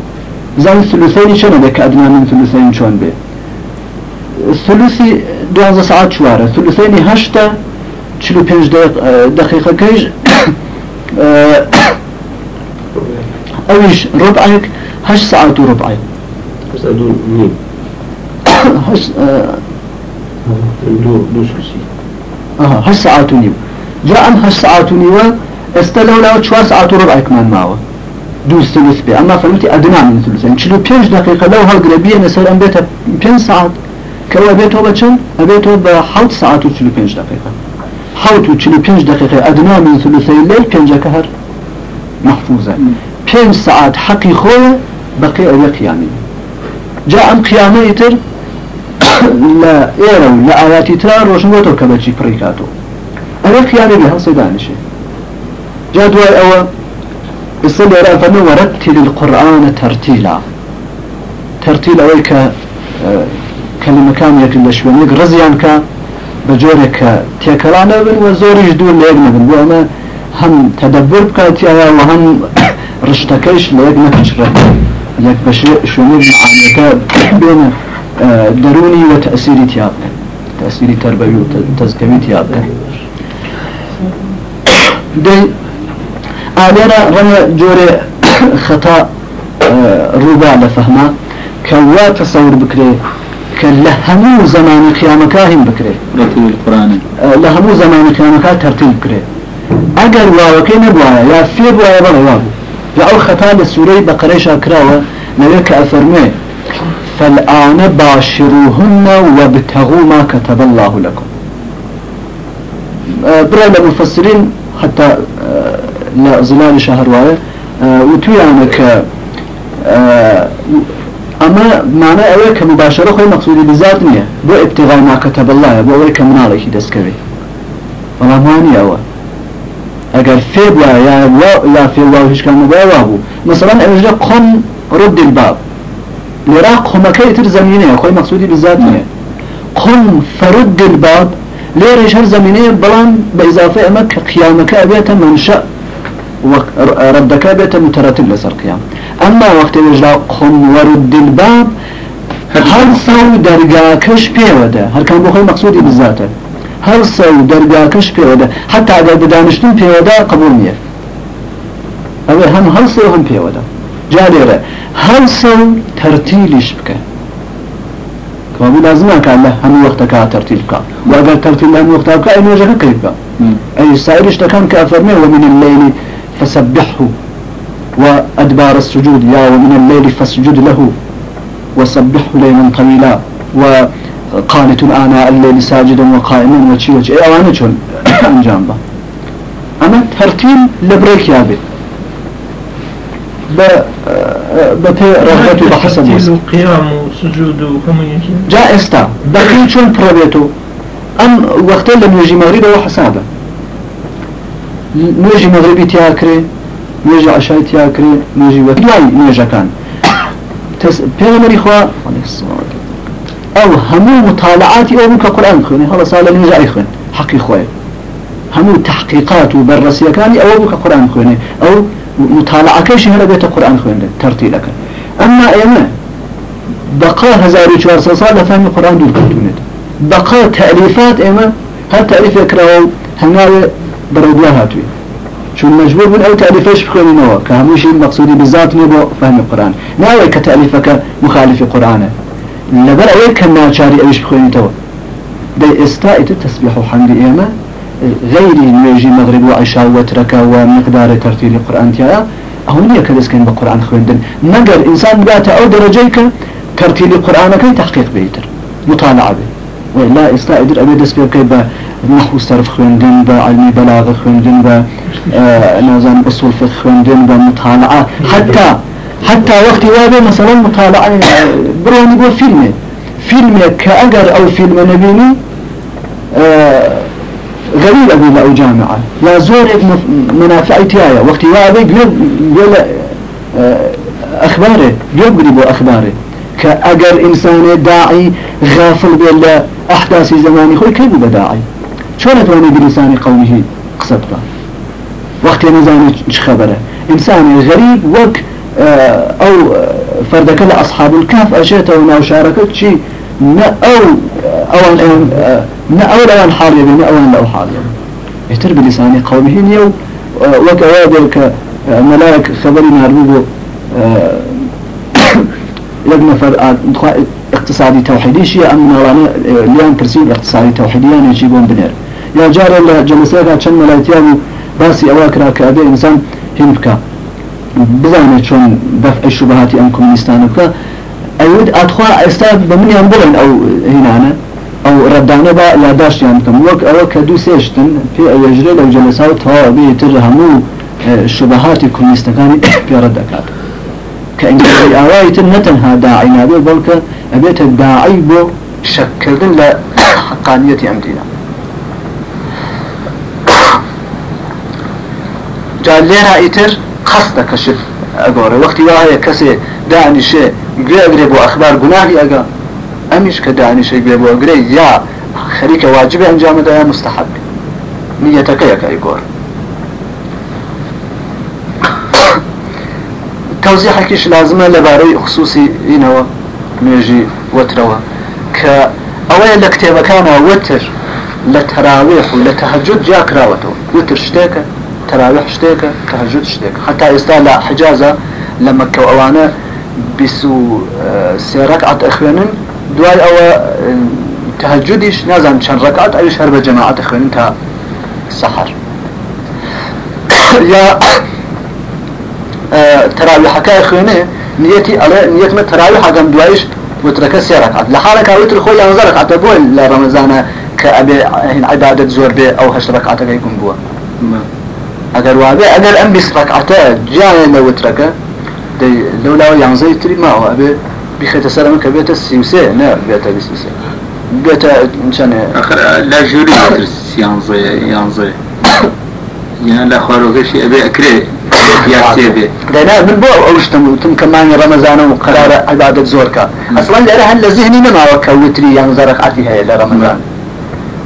زان ثلثين شنو بك؟ أدنى من ثلثين شون بي. الثلثي دوانزة ساعات شوارة ثلثين هشتا شلو بينج دقيقة كيج أويش ربعك؟ هش ساعات وربعك بس أدو نيم هش دو دو سلسي آه هش ساعات ونيو جاء ام هش ساعات ونيو استلو لو شوار ساعات وربع كمان معه دو ثلث بي اما فهمتي ادنى من ثلثين شلو بينج دقيقة لو هالقربية نسال ام بيتها بين ساعات كوا بيتو بچن ابيتو بحوت ساعات وشلو بينج دقيقة حوت وشلو بينج دقيقة ادنى من ثلثي الليل بينج كهر محفوظة بين ساعات حقي خوه بقي أو قيامي جاء ام قيامه يتر لا إيرو لا آياتي ترى روشن بوتو كبتشي بريكاتو أنا خياني بها صدانشي جدوى أو الصل يرى فنو ورتل القرآن ترتيلا ترتيل أويك كلمة كان يكن لشوانيك رزيان كا بجورك تيكرانا بن وزور جدون ليقنا بن وأما هم تدبر بكاتي آيا وهم رشتكيش ليقنا تشرح لك بشيء شوانيك معانيك بين دروني وتأثيري تيابك تأثيري تربوي وتزكوي تيابك دي آلينا رمى جوري خطأ روبا لفهمه كوا تصور بكري كلهمو زمان قيامك هم بكري. رتل القرآن. لهمو زمان قيامك ترتيب بكري. اگر واوكي نبوايا يا في بوايا بلا وابو أو خطأ لسوري بقريشا كراوة نبيك أفرمي فالآن باشروهن وابتغوا ما كتب الله لكم. برا المفسرين حتى لا ظلال شهر واية. وتويانا ك أما معنى أولا كمباشرة خوي مقصودي بذات نية بو ابتغاء ما كتب الله بو أولا كمنالك دسكبي والله ماني أولا اگر فيب يا يا يا فيب واو هيش كان مباواه مثلا اجا قم رد الباب. لرا قمكي تر زمينه خوي مقصودي بالذات نية قم فرد الباب ليرش هر زمينه بلان بإضافة أما كقيامك أبيت منشأ ردك أبيت مترتب لسر قيام أما وقت وجلا قم ورد الباب هر سو كش بيوده هر كان بخوي مقصودي بالذات هر سو درجا كش بيوده حتى اگر بدانشتون بيوده قبول نيه اوه هم هر سو هم بيوده جاريره هر سو ترتيلش بك كما لازم كان له هم وقت كا ترتيل كا واگر ترتيل له وقت كا اي نجا كيف اي سائرش تكان كافرمه ومن الليل فسبحه وأدبار السجود يا ومن الليل فاسجد له وسبحه ليلا طويلا وقانت آناء الليل ساجدا وقائما وشي وشي أوانا شون أنجام با. أما ترتيب لبريك يا بي ب بتي رغبته بحسب ترتيل قيام وسجود يجي جاء استا. بقي شون بربيتو أم وقتين لم يجي مغربه وحسابه نوێژی مەغربی تیاکرێ نوێژی عشای تیاکرێ نوێژی وە دوای نوێژەکان پێغەمەری خوا ئەو هەموو مطالعاتی ئەو کە قورآن خوێنێ هەڵە ساڵە نوێژای خوێن حەقی خۆی هەموو تحقیقات و بەرڕەسیەکانی ئەوە بوو کە قورآن خوێنێ ئەو مطالعەکەشی هەرە بێتە قورآن خوێندن تەرتیلەکە ئەمما ئێمە بقا 1400 سال لفهم القرآن دور كنتونت بقا تأليفات إما هل تأليف يكره هنگاوي بردوا هاتوي. شو مجبور من أو تأليفش بخوني نوا. كهموشي مقصودي بالذات نبو فهم القرآن ناوي كتأليفك مخالف القرآن لبر شاري أيش بخوني توا دي استائت التسبيح وحمد إيما غيري نويجي مغرب وعشاء وتركا ومقدار ترتيل القرآن تيا أهو نية كدس كان بقرآن خويندن مقر إنسان بات أو درجيك ترتيل القرآن كي تحقيق بيتر. مطالعة به ولا استائدر أبي دس بيبكي نحو صرف خوندن با علمي بلاغة خوندن با آه، نظام أصول فقه خوندن با مطالعة. حتى حتى وقت وابه مثلا مطالعة بروني بو فيلم فيلم كأجر أو فيلم نبيني آه، غريب أبي أو جامعة. لا زور منافع تيايا وقت وابه بيقول آه، أخباره بيقربوا أخباره. كأجر إنسان داعي غافل بلا أحداث زماني. خوي كيف بداعي شلون تواني بلسان قومه؟ قصدك وقت نزاني خبره؟ إنسان غريب وك آه، أو آه، فردك أصحاب الكهف اشيته وما شاركت شيء نا أو نا اول اوان حال يبي نا اوان لو حال يبي. يتر بلسان قومه وك اوادك ملاك خبري ناربو لجنة فرقات اقتصادي توحيدي شيء أم نرانا ليان ترسيب اقتصادي توحيدي يعني يجيبون بنير. يا جار الله جلسات كان ملايتيابو باسي أواكرا كأبي إنسان هنبكا بزانه چون دفع الشبهات أم كومنستان بكا أيود أدخل أستاذ بمن ينبلن أو هنا أو ردانه با ياداش يعني كم وك أو كدو سيشتن في يجري لو جلسات هوا بيتر همو الشبهات الكومنستان في ردكات كإن آواية نتنها داعي نابي بلك أبيت الداعي بو شكل لحقانية أمرنا جا لێرا ئیتر قەس ئەگۆڕێ وەختی وایە کەسێ دانیشێ گوێ ئەگرێ بۆ ئەخبار گوناهی ئەگا ئەمیش کە دانیشەی گوێ بۆ ئەگرێ یا خەریکە واجبە ئەنجامەدا یا مستحب. نیەتەکە یەکە ئیگۆڕ تەوزیحێکیش لازمە لەبارەی خصوصی ئینەوە نوێژی وترەوە کە ئەوەیە لە کتێبەکانە وتر لە تەراوێح و لە تەهجد جاکراوەتەوە وتر شتێکە تراويح شتيك تهجد شتيك حتى يستاهل حجازة لما كو أوانا بسو آه، سي ركعة أخوانن. دواي أو آه، تهجدش نازم شن ركعة أيش هرب جماعة أخوانن تا سحر. يا آه، تراويح كا أخوانه نيتي على نيت ما تراويح عن دوايش وترك سي ركعة. لحالك وتر خويا نزرك عتبول لرمضان كأبي عبادة زور بي أو هش ركعة يكون بوا. أجر وابي أجر أم بس ركعة جاي نوترك دي لولا ينزل تري ما هو أبي بخيت سلام كبيت السيوسي لا بيت السيوسي بيت إنسان آخر لا جوري ينزل ينزل يعني لا خاروكش أبي أكره ياسيبي دينا من بو أوشتم تم كمان رمضان وقرار عبادة زوركا أصلا لأرى هل ذهني ما وكوتري ينظر ركعتي لرمضان.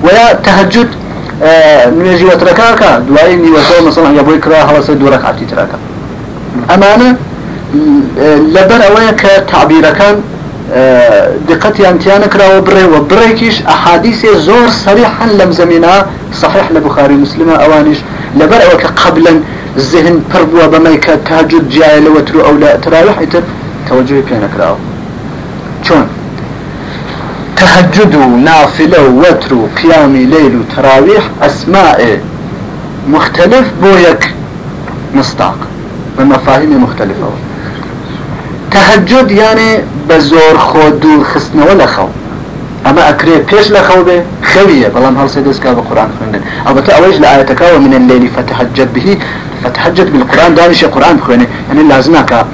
ويا تهجد نوێژی وەترەکەکە دوایی نیوەتۆ مەسەڵەن یا بۆی کرا هەڵەسە دوو ڕەکاتی ترەکە ئەمانە لەبەر ئەوەیە کە تعبیرەکان دقەتیان تیانە کراوە بڕێوە بڕێکیش ئەحادیسێ زۆر سەریحن لەم زمینا صحیح لە بخاری مسلمە ئەوانیش. لەبەر ئەوە کە قبلن زهن پڕ بووە بەمەی کە تاجد جیایە لەوەتر و ئەو لە تراویح ئیتر تەوەجوی پێ نەکراوە. چۆن؟ تهجد نافلة وتر قيام ليل تراويح أسماء مختلف بويك مصداق بمفاهيم مختلفة. تهجد يعني بزور خود دور خسنا ولا خو. أما اكري بيش لخو به خوية بلام هل سيدس كاب القرآن خندن البته اويش لآيتك ومن الليل فتهجد به فتهجد بالقرآن دانش قرآن خويني يعني لازمك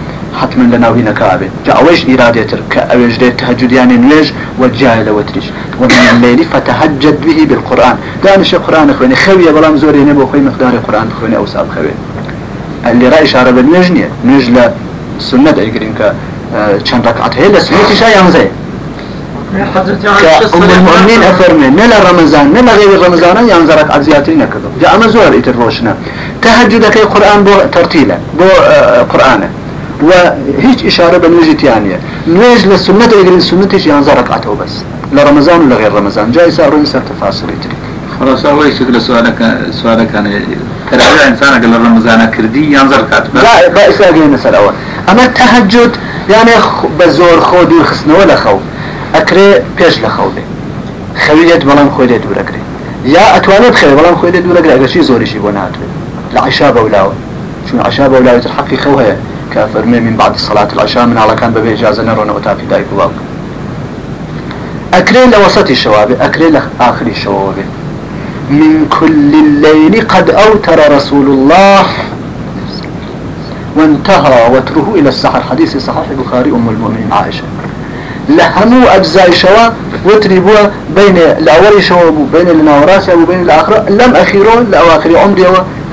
حتما لناوي نكابه جاء أويش إرادة كأويش دي تهجد يعني نويج والجاهل وتريش. ومن الليل فتهجد به بالقرآن. دانش قرآن خويني خوية بلام زوري نبو خوي مقدار قرآن خويني أو ساب خوي. اللي رأي شعر بالنويج نية نويج لا سنة دايقرين كا چند ركعت. هي لسنة شا ينزي كأم المؤمنين أفرمي. نلا رمضان نلا غير رمضان ينزي ركعت زياتين كذا جاء مزور إتروشنا تهجدك قرآن بو ترتيلا بو وهيج إشارة بنوجت يعني نوج للسنة يقول السنة إيش ينزي ركعته بس. لرمضان ولا غير رمضان. جاي سأرون يسر تفاصيل يتري خلاص أول شكل سؤالك سؤالك أنا ترى إنسانك لرمضان كردي ينزل كاتب لا بأس أجي مثلا أول. أما التهجد يعني بزور خود خسنا ولا خو. أكري بيش لخو بي خويت بلان خويت دور أكري يا أتوانت خير بلان خويت دور أكري أكري شي زوري شي بنات العشاء بولاو شو العشاء بولاو الحقي خوها كفرمي من بعد صلاة العشاء من على كان ببي إجازة نرون وتافي دايك واو أكري لوسط الشواب أكري لآخر الشواب من كل الليل قد أوتر رسول الله. وانتهى وتره إلى السحر. حديث صحيح البخاري أم المؤمنين عائشة. لهمو أجزاء شوا وتري بوا بين الأول شوا بين النوراسي وبين الآخرة لم أخيرون لأواخر عمري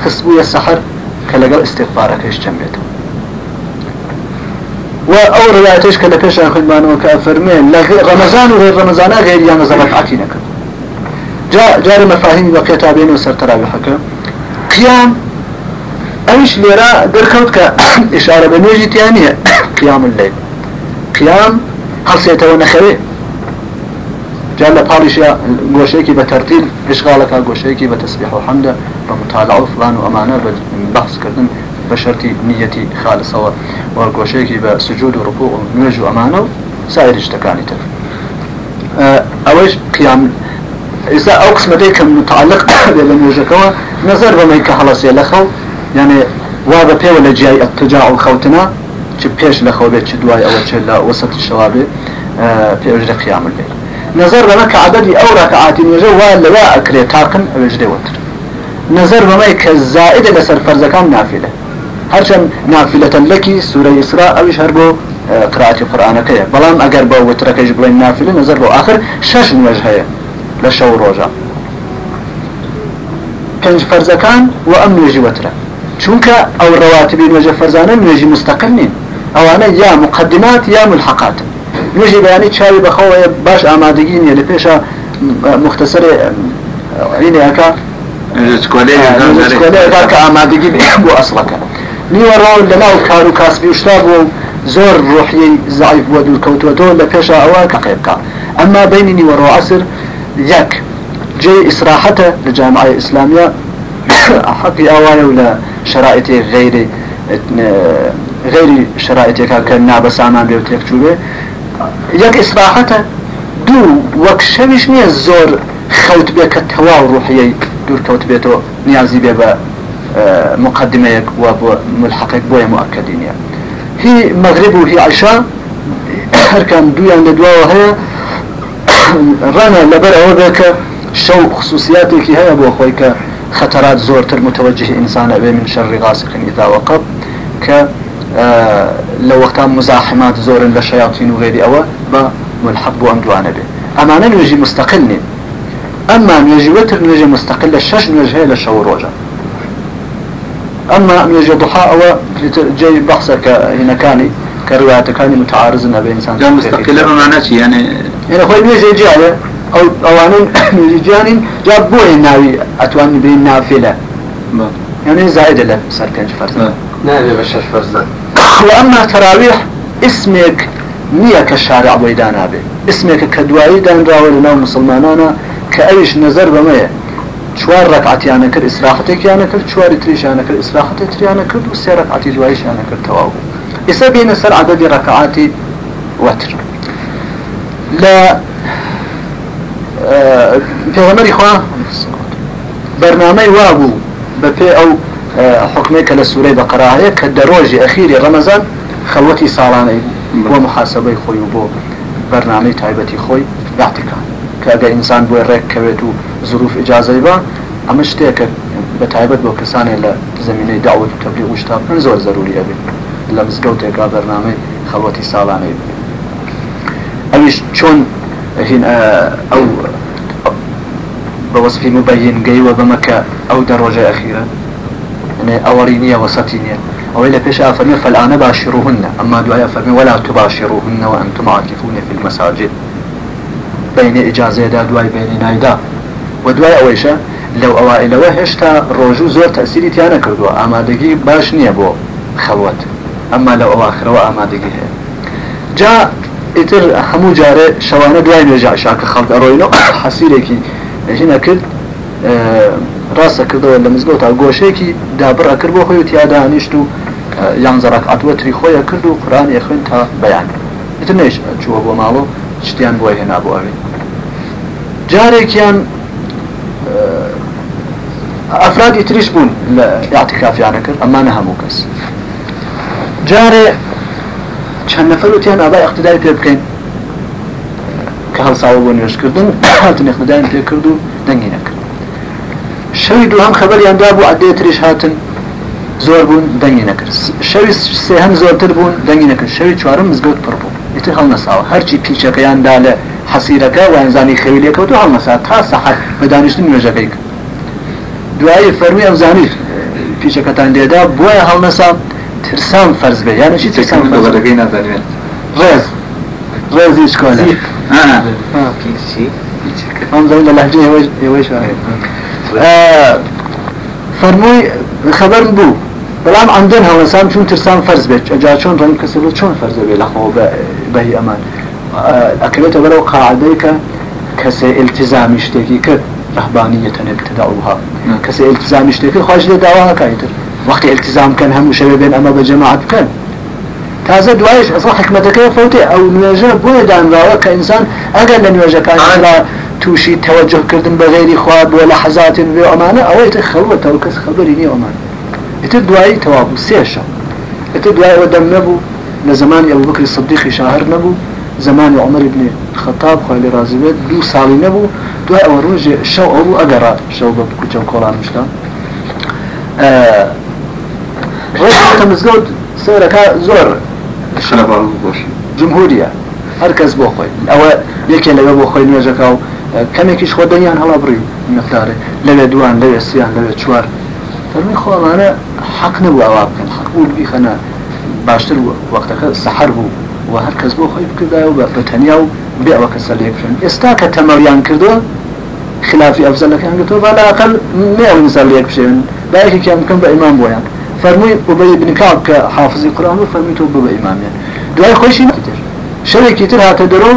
خصبوا السحر. كلقى استغفارك إيش جمعته. وأو روايتش كلا بيش أخذ مانو كأفرمين رمضان وغير رمضان غير يعني زرق عتينك جاء جار مفاهيم بقيتها بين وسر تراويحك قيام أيش ليرا دركوت كإشارة بنوجي تانية قيام الليل قيام هل سيتونا خير جال بالشيا قوشيكي بترتيل إشغالك قوشيكي بتسبيح وحمد بمطالعة فلان وأمانة بحث كردن بشرتي نيتي خالصة والقوشيكي بسجود وركوع ونوج وأمانة سائر اجتكاني تر أه أويش قيام إذا أقسم ديك متعلق بنوجكوا نظر بما يكحلص يلخو يعني وابا بي ولا جاي التجاعل خوتنا چه پیش لخو بيت چه دواي أو چه لا وسط الشواب في وجد قيام الليل نظر بما كعدد أو ركعات وجه ولا لا اكري تاقن وجد وتر. نظر بما كزائد لسر فرزكان نافلة. هرچن نافلة لك سورة إسراء أو يشهر قراءة القرآن كي بلان أقر بو وترك يجبلين نافلة نظر بو آخر شش وجهه لشو روجا پنج فرزكان وأم يجي وتره چونك أو رواتبين وجه فرزانا نوجي مستقلين أو أنا يا مقدمات يا ملحقات. نوجي بياني تشاوي بخوة باش امادقين يلي بيشا مختصر عيني اكا سكولي اكا امادقين بو اصلك ني ورو لنا كارو كاسبي وشتابو زور روحي ضعيف ودو الكوتوتو لبيشا اواك قيبكا اما بينني ورو عصر ياك جاي إسراحته لجامعة إسلامية حقي أوايا ولا شرائط غير غير شرائطك كنا بس عمان بيوتك جوبه يك إصلاحته دو وكشمش نية زور خوت بك التواو روحي دور كوت بيتو نيازي مقدمة وملحقك بويا مؤكدين هي مغرب وهي عشاء هر كان دويا لدوا وهي رانا لبر أو بك شو خصوصياتك هي أبو أخويك خطرات زورتر متوجه إنسان أبي من شر غاسق إذا وقب ك آه لو وقتها مزاحمات زور للشياطين وغير أو با ملحق وأم دوانا به أما نجي مستقل أما نجي وتر نجي مستقل الشش نجي هي للشو روجا. أما نجي ضحى أو جاي بحثك هنا كاني كروايات كاني متعارض بين إنسان جا مستقلة بمعنى شي يعني يعني خوي نجي جاي أو أوانين نجي جانين جاب بوي ناوي أتواني بين نافلة. يعني زائدة له صار كان فرز نعم بشش فرزان وأما تراويح اسمك نية كالشارع بويدانا به اسمك كدوائي دان راول ناو مسلمانانا كأيش نظر بمية. چوار ڕکعتیانە کرد ئیسراحەتێکیانە کرد چواری تریشانە کرد ئیسراحەتی تریانە کرد و سێ ڕکعتی دواییشانە کرد تەواو بوو. ئێستا بینە سەر عددی ڕکعاتی وتر. لە پێغەمەری خوا بەرنامەی وابوو بە پێ ئەو حکمێکە لە سوورەی بەقەراهەیە کە دەڕۆژی ئەخیری ڕەمەزان خەڵەتی ساڵانەی بۆ محاسبەی خۆی و بۆ بەرنامەی تایبەتی خۆی داتەکان کە ئەگەر ئینسان بۆی ڕێک کەوێت و ظروف ئجازەی بە ئەمە شتێکە بە تایبەت بۆ کەسانێک لە زمینەی داوت و تەبلیغ و شتابن زۆر زەروری ئەبێت لە مزگەوتێکا بەرنامەی خەڵەتی ساڵانەی ئەویش چۆن ئەو بوصفي مبين جيوة بمكة أو دروجة أخيرة يعني أورينية وسطينية أو إلى بيش أفرمي فالآن باشروهن أما دعاء أفرمي ولا تباشروهن وأنتم عاكفون في المساجد. بين إجازة دا دعاء بين نايدا و دوای ئەوەیشە لەو ئەوائلەوە هێشتا ڕۆژوو زۆر تەسیری تیانە کردووە. ئامادەگی باش نییە بۆ خەڵوت ئەمما لە ئەواخرەوە ئامادەگی هەیە. جا ئیتر هەموو جارە شەوانە دوای نوێژە شاکە خەڵکە ڕۆینەوە حەسیرێکی ژینە کرد ڕاستە کردەوە لە مزگەوت تا گۆشێکی دابڕە کرد بۆ خۆی و تیادانیشت و یان زەرەکاتوە تری خۆیە کرد و قران یخوێن تا بەیان. ئیتر نێژ چووە بۆ ماڵۆ شتیان بۆی هێنا بۆ ئەوێ. جارێکیان ئەفرادی تریش بوون لە یاعتیکافیانە کرد ئەمانە هەموو کەس جارێ چەند نەفەر وتیان ئابای اقتدای پێ بکەین کە هەڵساوە بۆ نوێشکردن هاتن نەخدایان پێ کرد و دەنگی نەکرد شەوی دوو هەم خەبەریاندا بوو عدێ تریش هاتن زۆر بوون دەنگی نەکرد شەوی سێهەم زۆرتر بوون دەنگی نەکرد شەوی چوارم مزگەوت پڕ بوو ئیتر هەڵ نەساوە هەرچی پیچەکەیاندا لە حەسیرەکە وانزانی خەویلەکەوت و هەڵمەسا تا سەحەت بە دانیشتن نوێژەکەی کرد دوایی فەرمی ئەو زانی پیچەکەتان لێدا بۆیە هەڵنەسا ترسان فەرز بێ. یانە چی ترسان فەرز ڕێز. ڕێزی شکۆلە هم زين اللهجة يوش يوش فرموي خبر بو بلام عندنا هو سام شون ترسام فرز بيت جا شون رن كسلو شون فرز بي لخو به أمان اكلته بلو قاعديك كسي التزام يشتكي ك رهبانية ابتدأوها كسي التزام يشتكي خارج دعواها كايتر. وقت التزام كان هم شبابين أما بجماعة كان. تازه دوایش أصلا حکمتەکەی فوتێ ئەو نوێژە بۆیە دانراوە کە ئینسان ئەگەر لە نوێژەکانرا تووشی تەوەجهکردن بە غێری خوا بۆ لە حەزاتن بێ ئەمانە ئەوەی تە خەڵەتەوە کەس خەبەری نیە ئەمان ئتر دوایی تەوابوو سێشە ئتر دوایەوە دەم نەبوو لە زمانی ئەو بکری شاهر نەبوو زمانی عمر بن خطاب خالی رازی بێت دوو ساڵی نەبوو دوای ئەوە ڕۆژێ شەو ئەو ئەگەڕات شەو بە کوچە کۆڵان شتا ڕێژ مزگەوت سەرەکە زۆر جمهوریە هەر کەس بۆ خۆی ئەوە یەکێ لەوێ بۆ خۆی نوێژەکە و کەمێکیش خۆ دەنیان هەڵا بڕی مقدارێ لەوێ دوان لەوێ سییان لەوێ چوار. فەرمی خۆمانە حەق نەبوو ئەوا بکەن حەق بوو بیخەنە باشتر وەختەکە سەحر بوو و هەر کەس بۆ خۆی بکردای و بە تەنیا و بێ ئەوە کەسە لێ بکەن ئێستا کە تەمەریان کردووە خلافی ئەفزەلەکان گرتەوە بالاقل نسەر لێک بشێن کەم بکەم بە ئیمان بۆیان. فرمووی ئوبەی بن کعب کە حافظی قورآن و فەرمی تۆ ببە ئیمامیان دوای خۆشی نەتر شەوێکی تر هاتە دەرۆ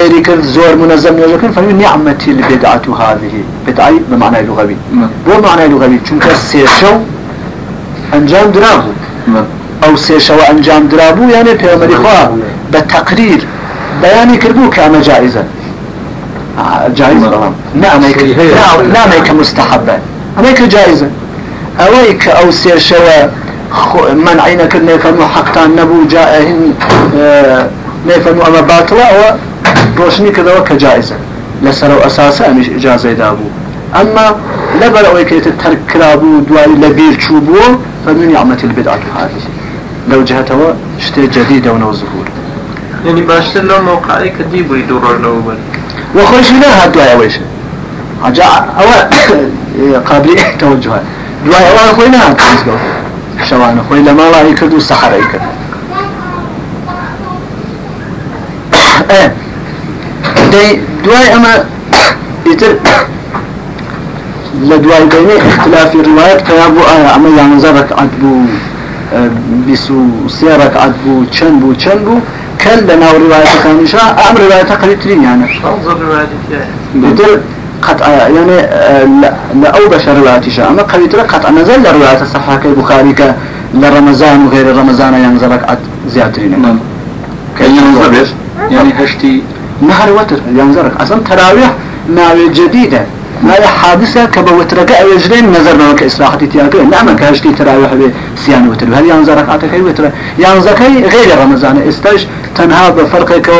ئێری کرد زۆر منەزەم نوێژەکەن فەرمی نعمەتی البدعة هذه. بدعی بمعنى لغوي بۆ معنای لغوي چونکە سێشەو ئەنجام درابوو ئەو سێشەوە ئەنجام درابوو یانێ پێغەمبەری خوا بە تەقریر بەیانی کردبوو کە ئەمە جائزە جائز بەڵام نامەی کە مستحبە ئەمەی کە جائزە ئەوەی کە ئەو سێشەوە منعی نەکرد نێفەرمو حەقتان نەبوو جائهین نێفەرمو ئەمە باتڵە ئەوە ڕۆشنی کردەوە کە جائزە لسر أساسا مش إجازة دابو. أما لبر أو كيت ترك كلابو دواي لبير شوبو فمن نعمة البدعة هذه لو جهته شتي جديدة ونوظهور يعني باشتر لو موقعي كديبو يدور لو بل. وخوش لا هاد دواي ويش. حاجة أو قابل توجهات دواي أول خوينا. هاد شوان خوي لما لا يكردو السحر يكرد إيه. دي دواي أما يتر لدواي بين اختلاف الروايات. كيابو آية أما يعني زرك عدبو. بسو سيرك عدبو تشنبو تشنبو كل لنا رواية كان شاء أمر رواية قريترين يعني انظر رواية يتر قطع يعني لا أو بشر رواية شاء أما قريتر قطع نزل رواية الصحة كالبخاري لرمضان وغير رمضان زرك عد زيادترين نعم. كأي نظر يعني هشتي نهر وتر ينظرك أصلا تراويح ناوي جديدة ما حادثة كبوترك أو يجرين نظر نوك إصلاحة تياكي نعم كهشتي تراويح بسيان وتر هل ينظرك عتكي وتر ينظركي غير رمضان. استش تنها بفرقك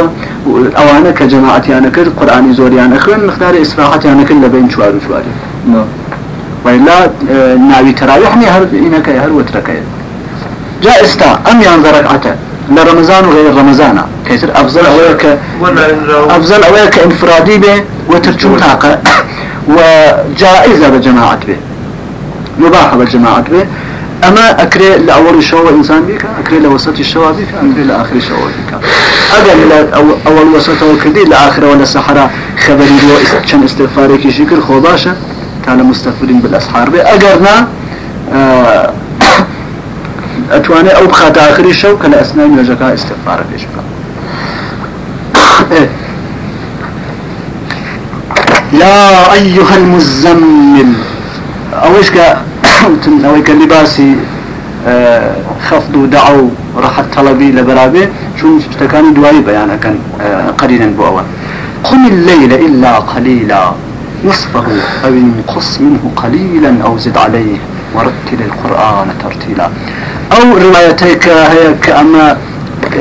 أوانا كجماعة يعني كل قرآن زوري يعني أخوان مقدار يعني كل بين شوار وشوار نعم وإلا ناوي تراويح نهر إنك يهر وترك جاء استا أم ينظرك عتك لرمضان وغير رمضان. كيصير أفضل أويك أفضل أويك إنفرادي به وترجم طاقة وجائزة بجماعة به مباحة بالجماعة به أما أكري لأول الشوا إنسان بك أكري لوسط الشوا بك أكري لآخر الشوا بك أجل أول وسط وكدي لآخر ولا سحرة خبري لو كان استغفارك شكر خضاشة كان مستغفرين بالأسحار به أجرنا آه أتواني أو بخات آخر الشو كلا أسنان وجكا استغفار في شكا إيه. يا أيها المزمل. أويش كا أويك لباسي آه، خفضوا دعوا راحت طلبي لبرابي. شو اشتكاني دواي بيانا كان آه، قليلا بوا قم الليل إلا قليلا. نصفه أو انقص منه قليلا أو زد عليه. ورتل القرآن ترتيلا. أو روايتيك هي كأما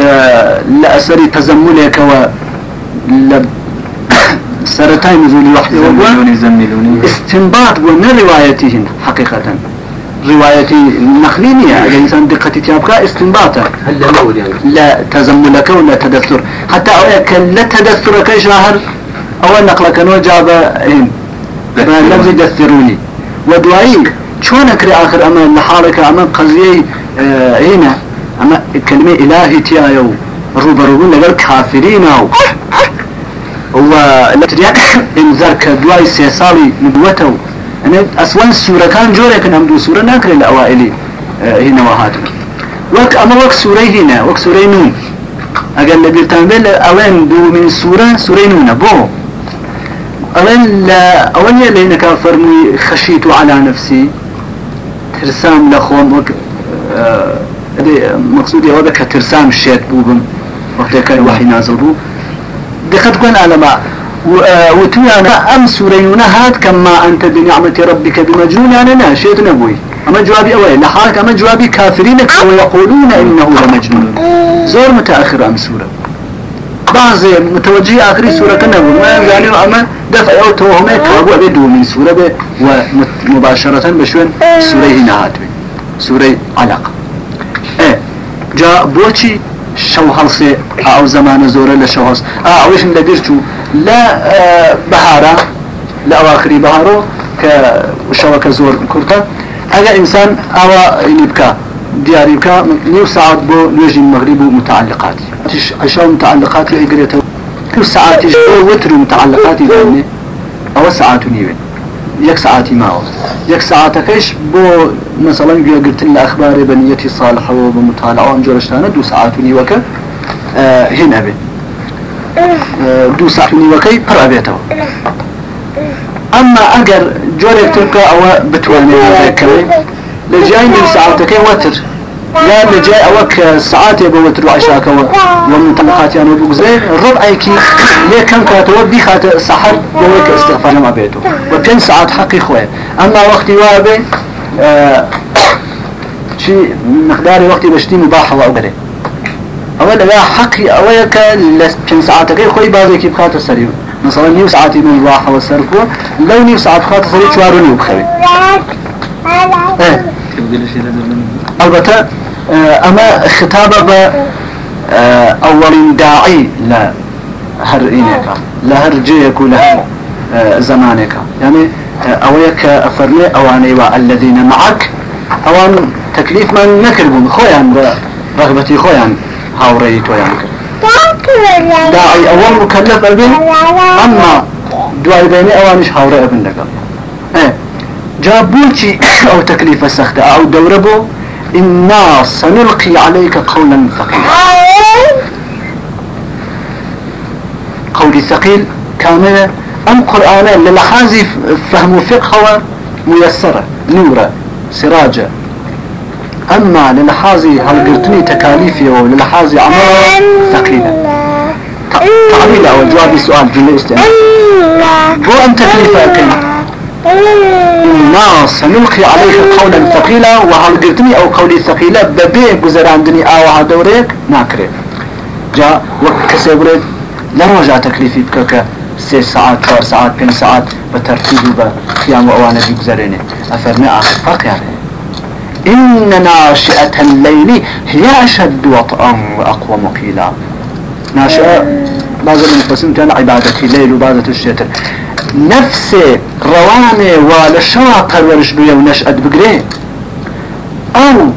آه، لأسري تزملك و سرتاي نزول وحي استنباط ومن روايتهن حقيقة روايتي نخلينية يعني إنسان دقة تيابك استنباطا هل الأول يعني؟ لا تزملك ولا تدثر. حتى أويك لا تدثرك شهر أول نقلك نو جاب هن لفظ دثروني. ودوائي شلون أكري آخر؟ أما لحالك أما قضية آه، هنا أما كلمة إلهي تيايو. روبا لقال كافرين أو و لتريا انذار كدواي سيسالي نبوته أنا أسوان سورة كان جوري كان أمدو سورة ناكري الأوائلي آه، هنا وهاتم وك أما وك سورة هنا وك سورة نون. أقل لبيرتان بيل أوين دو من سورة سورة نون بو. أوين لا أوين يلي إنك فرمي خشيت على نفسي. ترسام لخوم وك آه، مقصودي هذا كترسام الشيت بوبم. وقت كان وحي نازل بو. دقت كون على ما. وتوانا أم سورينا هات كما أنت بنعمة ربك بمجنون لا شيء نبوي. أما جوابي أول لحالك أما جوابي كافرين ويقولون إنه لمجنون. زور متأخر أم سورة. بعض متوجه آخر سورة كنبو ما يعني أما دفع أو توهمة كابو أبدو من سورة ومباشرة بشون سورة به سورة علق. إيه جاء بوشي شو هلسي أو زمان زورة لشو هلس من لبيرتو لا بهارة لا أواخري بهارو كشوكة زور كرتا أجا إنسان أوا يبكى دياري بكى نيو ساعات بو نجي المغرب متعلقات. تش عشاء متعلقات يقريته كل ساعات بو وتر متعلقات أو ساعات نيوين يك ساعاتي معه يك ساعاتكش بو مثلا قلت لنا أخبار بنيتي صالحة وبمطالعة وانجرشتانا دو ساعاتني وكا آه هنا بي آه دو وكي برا بيته أما أجر جورك تلقى أو بتواني هذا كوي لجاي من ساعاتك وتر لا لجاي أوك ساعات يبو وتر وعشاك ومن طلقات يعني بوك زي ربعي كي ليه كم كاتو بيخات سحر يوك استغفار ما بيته وكان ساعات حقي خوي. أما وقتي وابي آه شيء مقدار وقتي بشتي مباح وأقري أولا لا حقي أولا لكن ساعاتك خوي بعضي كيف خاطر سريع مثلا نيو ساعتي من راحة وسركو لو نيو ساعت خاطر سري شواروني وبخوي إيه. البتة آه، أما خطابه ب آه، اولين داعي لا هر إنك لا هر جيك ولا هر آه، زمانك. يعني أويك افرمي أواني الذين معك أوان تكليف من نكربون خويا رغبتي خويا هاوري تويان داعي أول مكلف ابن أما دعاء بيني أوانش هاوري ابن لك جابوتي أو تكليف السخت أو دوربو إنا سنلقي عليك قولا ثقيلا. قولي ثقيل كاملة أم قرآن للحازي فهم فقه ميسرة نورة سراجة. أما للحازي هل قلتني تكاليفي وللحازي عمل ثقيلة تعليل أو جوابي سؤال جملة استئناف هو أن تكليفك؟ إنا سنلقي عليك قولا ثقيلا. وهل قلتني أو قولي ثقيلة ببيه بزران دني آوها دوريك ناكري. جاء وكسبرت لروجع تكليفي بكك سي ساعات شهر ساعات بين ساعات. بترتيب بقيام وأوانا بيبزريني أفرمي آخر. فرق يعني إن ناشئة الليل هي أشد وطئا وأقوى مقيلا. ناشئة. بعض المفسرين كان عبادتي الليل وبعضة الشتر. نفسي رواني ولا شوا پرورش بيه ونشأت بقري أو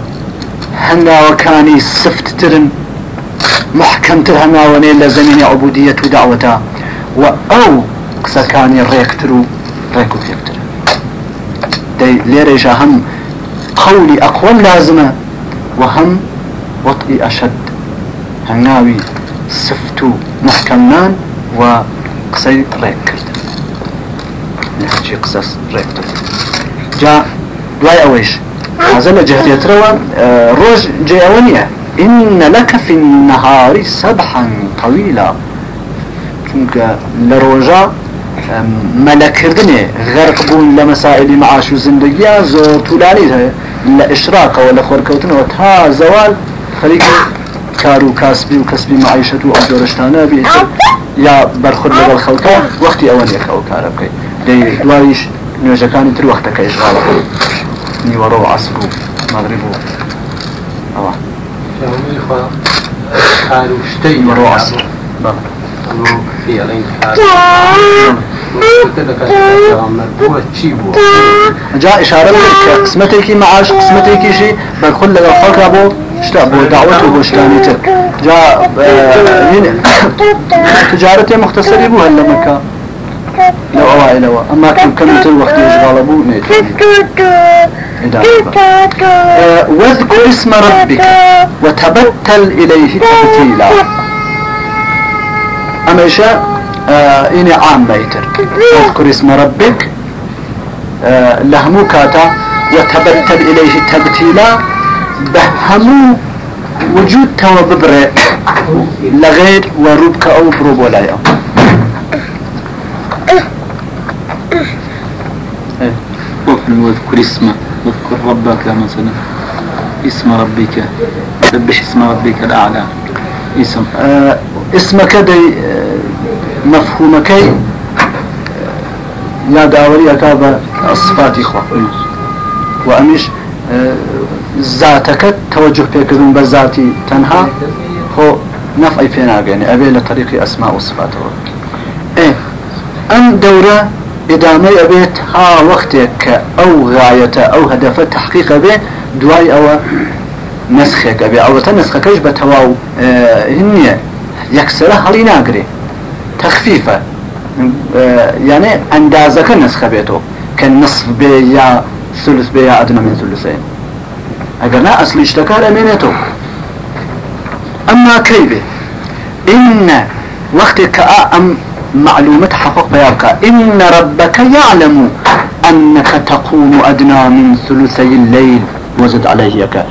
هنا وكاني سفت ترن محكم تر هنا وني لزمين عبودية ودعوتا. وأو سكاني ريكترو ريكو فيكتر. دي ليريجا هم قولي أقوم لازمة وهم وطئي أشد. هناوي سفتو محكمنان وقصي ريك لهرشي قصص ريكتو جاء دواي أويش. هذا لجهة يتروى آه، روج جي أونية إن لك في النهار سبحا طويلا. چونك لروجا ملكردني. غرق بون لمسائل معاش وزندگي زور طولاني لا إشراق ولا خوركوتن وتا زوال. خليك كارو كاسبي وكسبي معيشة أو دورشتانا بيت يا برخور لغل خلقا وقتي أول يخو كاربكي دي دواريش نوێژەکانی تر وەختەکە ئێژغاڵە نیوەڕۆ عسب و مەغرب و ئەوە. عسب جا إشارة لك قسمتك معاش قسمتك شيء بل لك الخلق أبو شتا بو دعوته بو شتاني تر. جا هنا تجارتي مختصرة بو هلا مكة لو أوائل أوا أما كم كم تر وقت يشغال أبو نيت واذكر اسم ربك وتبتل إليه تبتيلا. أما إشاء آه إني عام بيتر واذكر اسم ربك. آه لهمو كاتا وتبتل إليه تبتيلا. بهمو وجود تو ببرة لغير وربك أو بروب يوم واذكر اسمه. واذكر ربك مثلا اسم ربك. سبح اسم ربك الأعلى. اسم. آه اسمك دي آه مفهومك. آه يا داوري أكاب الصفات إخوة وأمش آه ذاتك توجه بكذن بذاتي تنها. هو نفعي فينا يعني. أبي لطريق أسماء وصفات إيه أم دورة إدامي أبيت ها وقتك أو غاية أو هدف تحقيق به دواي أو نسخك أبي. أو تنسخكش بتواو؟ آه هنية يكسر هلي ناقري. تخفيفة. آه يعني أندازك نسخ بيتو. كالنصف بي يا ثلث بي يا أدنى من ثلثين. أقرنا أصل اشتكار أمينته أما كيف؟ إن وقتك أم معلومة حقق بيابك إن ربك يعلم أنك تقوم أدنى من ثلثي الليل. وزد عليه يك